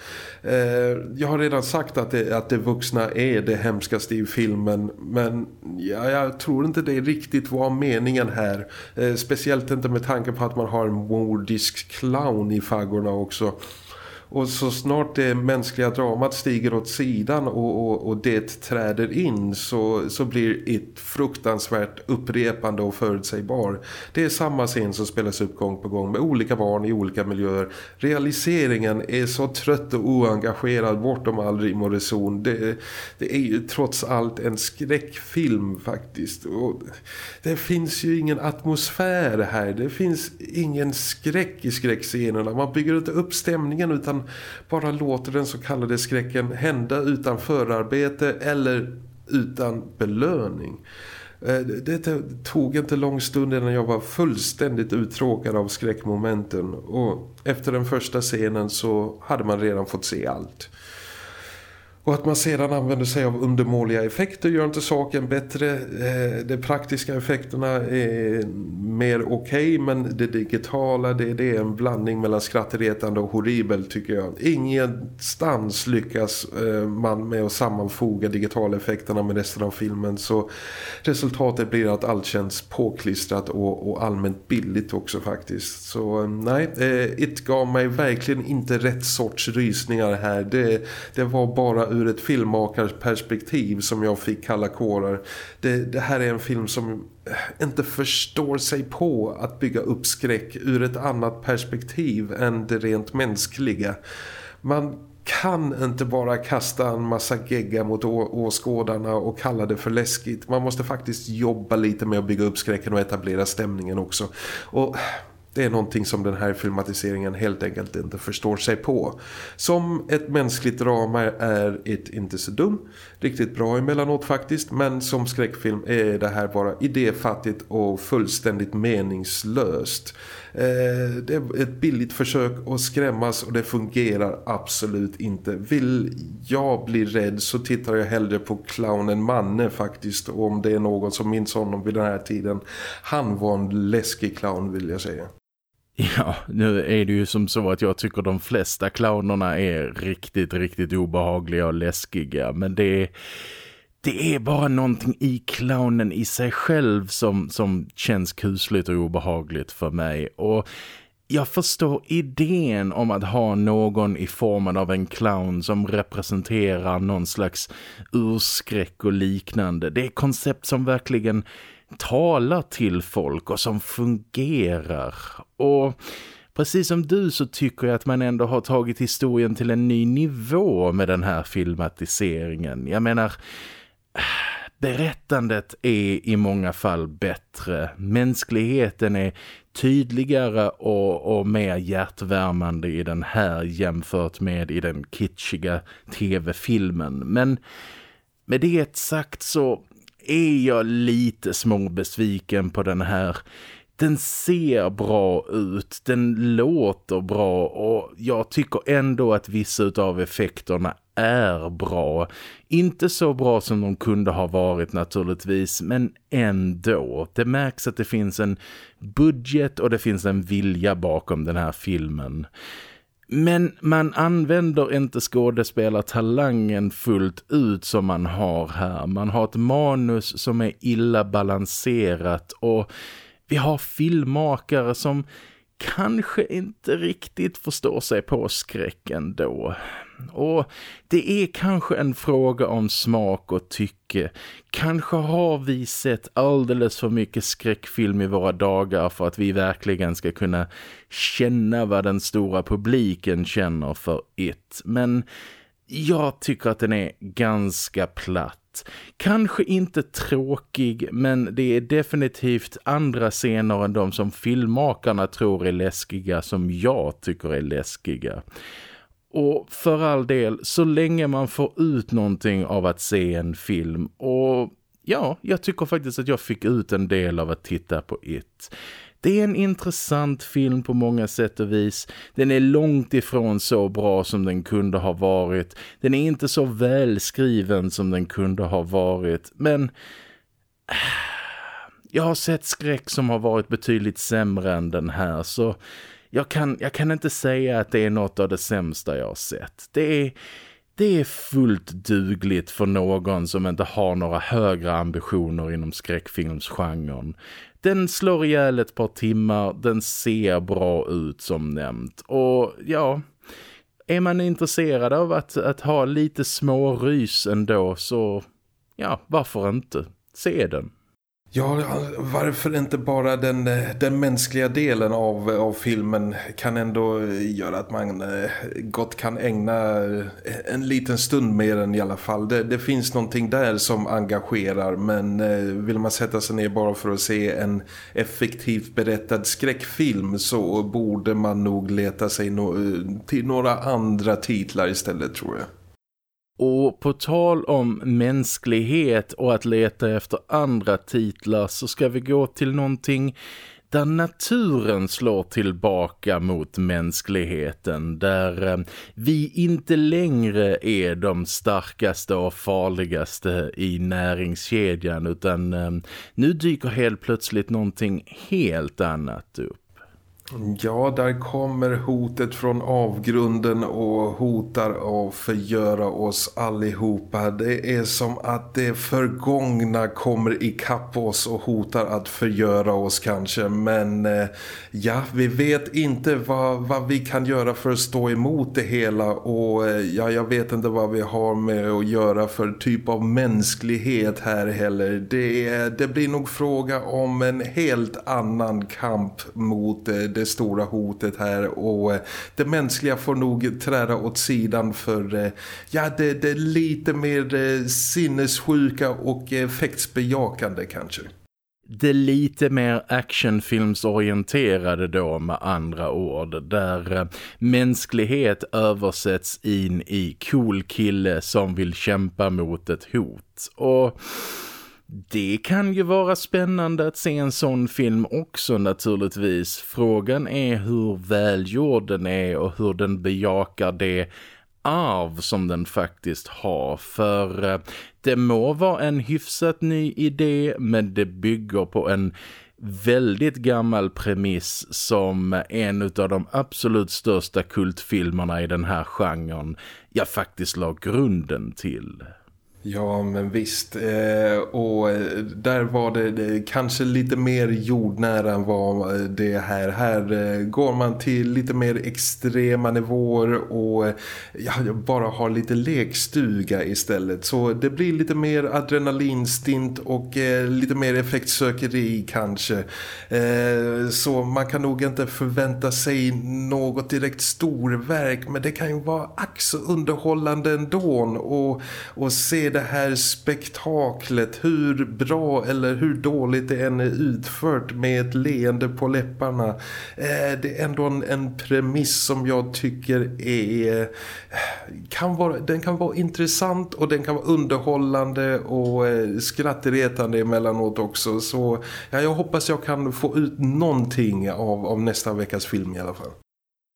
Eh, jag har redan sagt att det, att det vuxna är det hemskaste i filmen men ja, jag tror inte det riktigt var meningen här. Eh, speciellt inte med tanke på att man har en mordisk clown i faggorna också. Och så snart det mänskliga dramat stiger åt sidan och, och, och det träder in så, så blir ett fruktansvärt upprepande och förutsägbar. Det är samma scen som spelas upp gång på gång med olika barn i olika miljöer. Realiseringen är så trött och oengagerad bortom all rim och reson. Det, det är ju trots allt en skräckfilm faktiskt. Och det finns ju ingen atmosfär här. Det finns ingen skräck i skräckscenerna. Man bygger inte upp stämningen utan man bara låter den så kallade skräcken hända utan förarbete eller utan belöning. Eh, det tog inte lång stund innan jag var fullständigt uttråkad av skräckmomenten och efter den första scenen så hade man redan fått se allt. Och att man sedan använder sig av undermåliga effekter gör inte saken bättre. Eh, de praktiska effekterna är mer okej okay, men det digitala det, det, är en blandning mellan skrattretande och horribel tycker jag. Ingenstans lyckas eh, man med att sammanfoga digitaleffekterna med resten av filmen så resultatet blir att allt känns påklistrat och, och allmänt billigt också faktiskt. Så eh, nej, It gav mig verkligen inte rätt sorts rysningar här. Det, det var bara ur ett filmmakarperspektiv som jag fick kalla kårar. Det, det här är en film som inte förstår sig på att bygga upp skräck ur ett annat perspektiv än det rent mänskliga. Man kan inte bara kasta en massa gegga mot åskådarna och kalla det för läskigt. Man måste faktiskt jobba lite med att bygga upp skräcken och etablera stämningen också. Och det är någonting som den här filmatiseringen helt enkelt inte förstår sig på. Som ett mänskligt drama är It inte så dum. Riktigt bra emellanåt faktiskt. Men som skräckfilm är det här bara idéfattigt och fullständigt meningslöst. Eh, det är ett billigt försök att skrämmas och det fungerar absolut inte. Vill jag bli rädd så tittar jag hellre på clownen Manne faktiskt. Om det är någon som minns honom vid den här tiden. Han var en läskig clown vill jag säga. Ja, nu är det ju som så att jag tycker de flesta clownerna är riktigt, riktigt obehagliga och läskiga. Men det är, det är bara någonting i clownen i sig själv som, som känns kusligt och obehagligt för mig. Och jag förstår idén om att ha någon i formen av en clown som representerar någon slags urskräck och liknande. Det är koncept som verkligen talar till folk och som fungerar. Och precis som du så tycker jag att man ändå har tagit historien till en ny nivå med den här filmatiseringen. Jag menar, berättandet är i många fall bättre. Mänskligheten är tydligare och, och mer hjärtvärmande i den här jämfört med i den kitschiga tv-filmen. Men med det sagt så är jag lite småbesviken på den här. Den ser bra ut, den låter bra och jag tycker ändå att vissa av effekterna är bra. Inte så bra som de kunde ha varit naturligtvis, men ändå. Det märks att det finns en budget och det finns en vilja bakom den här filmen. Men man använder inte skådespelartalangen fullt ut som man har här. Man har ett manus som är illa balanserat och vi har filmmakare som kanske inte riktigt förstår sig på skräcken då. Och det är kanske en fråga om smak och tycke. Kanske har vi sett alldeles för mycket skräckfilm i våra dagar för att vi verkligen ska kunna känna vad den stora publiken känner för ett. Men jag tycker att den är ganska platt. Kanske inte tråkig men det är definitivt andra scener än de som filmmakarna tror är läskiga som jag tycker är läskiga. Och för all del, så länge man får ut någonting av att se en film. Och ja, jag tycker faktiskt att jag fick ut en del av att titta på It. Det är en intressant film på många sätt och vis. Den är långt ifrån så bra som den kunde ha varit. Den är inte så välskriven som den kunde ha varit. Men jag har sett skräck som har varit betydligt sämre än den här. Så jag kan, jag kan inte säga att det är något av det sämsta jag har sett. Det är, det är fullt dugligt för någon som inte har några högre ambitioner inom skräckfilmsgenren. Den slår ihjäl ett par timmar, den ser bra ut som nämnt. Och ja, är man intresserad av att, att ha lite små rys ändå så ja, varför inte? Se den. Ja, varför inte bara den, den mänskliga delen av, av filmen kan ändå göra att man eh, gott kan ägna eh, en liten stund med den i alla fall. Det, det finns någonting där som engagerar men eh, vill man sätta sig ner bara för att se en effektivt berättad skräckfilm så borde man nog leta sig no till några andra titlar istället tror jag. Och på tal om mänsklighet och att leta efter andra titlar så ska vi gå till någonting där naturen slår tillbaka mot mänskligheten, där eh, vi inte längre är de starkaste och farligaste i näringskedjan utan eh, nu dyker helt plötsligt någonting helt annat upp. Ja, där kommer hotet från avgrunden och hotar att förgöra oss allihopa. Det är som att det förgångna kommer ikapp oss och hotar att förgöra oss kanske. Men eh, ja, vi vet inte vad, vad vi kan göra för att stå emot det hela. Och eh, ja, jag vet inte vad vi har med att göra för typ av mänsklighet här heller. Det, det blir nog fråga om en helt annan kamp mot det det stora hotet här och eh, det mänskliga får nog träda åt sidan för eh, ja, det, det är lite mer eh, sinnessjuka och effektsbejakande kanske. Det är lite mer actionfilmsorienterade då med andra ord där mänsklighet översätts in i cool kille som vill kämpa mot ett hot och det kan ju vara spännande att se en sån film också naturligtvis. Frågan är hur välgjord den är och hur den bejakar det arv som den faktiskt har. För eh, det må vara en hyfsat ny idé men det bygger på en väldigt gammal premiss som en av de absolut största kultfilmerna i den här genren jag faktiskt la grunden till. Ja men visst eh, och eh, där var det, det, kanske lite mer jordnära än vad eh, det här. Här eh, går man till lite mer extrema nivåer och eh, ja, bara har lite lekstuga istället. Så det blir lite mer adrenalinstint och eh, lite mer effektsökeri kanske. Så man kan nog inte förvänta sig något direkt storverk men det kan ju vara ax underhållande ändå och, och se det här spektaklet hur bra eller hur dåligt det än är utfört med ett leende på läpparna eh, det är ändå en, en premiss som jag tycker är kan vara, den kan vara intressant och den kan vara underhållande och eh, skrattretande emellanåt också så ja, jag hoppas jag kan få ut någonting av, av nästa veckas film i alla fall.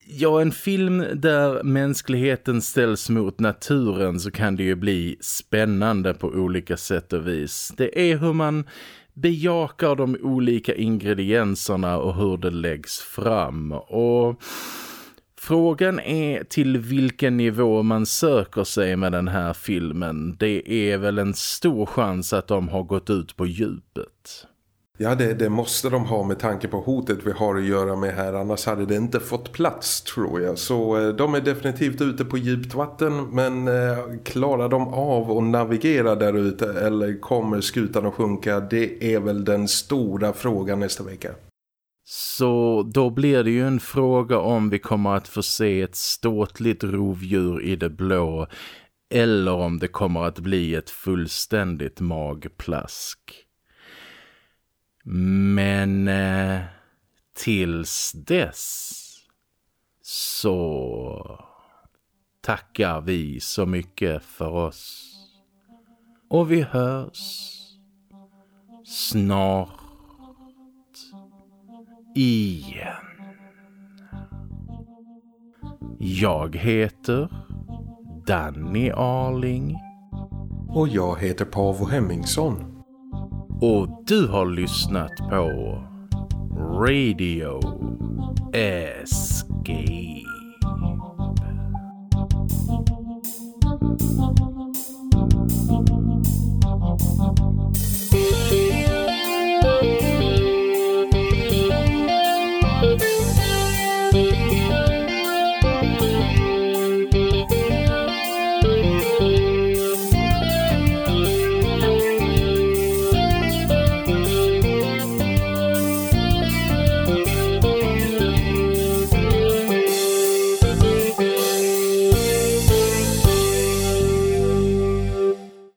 Ja, en film där mänskligheten ställs mot naturen så kan det ju bli spännande på olika sätt och vis. Det är hur man bejakar de olika ingredienserna och hur det läggs fram. Och frågan är till vilken nivå man söker sig med den här filmen. Det är väl en stor chans att de har gått ut på djupet. Ja, det, det, måste de ha med tanke på hotet vi har att göra med här. Annars hade det inte fått plats, tror jag. Så eh, de är definitivt ute på djupt vatten. Men eh, klarar de av att navigera där ute eller kommer skutan att sjunka? Det är väl den stora frågan nästa vecka. Så då blir det ju en fråga om vi kommer att få se ett ståtligt rovdjur i det blå. Eller om det kommer att bli ett fullständigt magplask. Men eh, tills dess så tackar vi så mycket för oss. Och vi hörs snart igen. Jag heter Danny Arling. Och jag heter Pavo Hemmingsson. Och du har lyssnat på Radio Escape.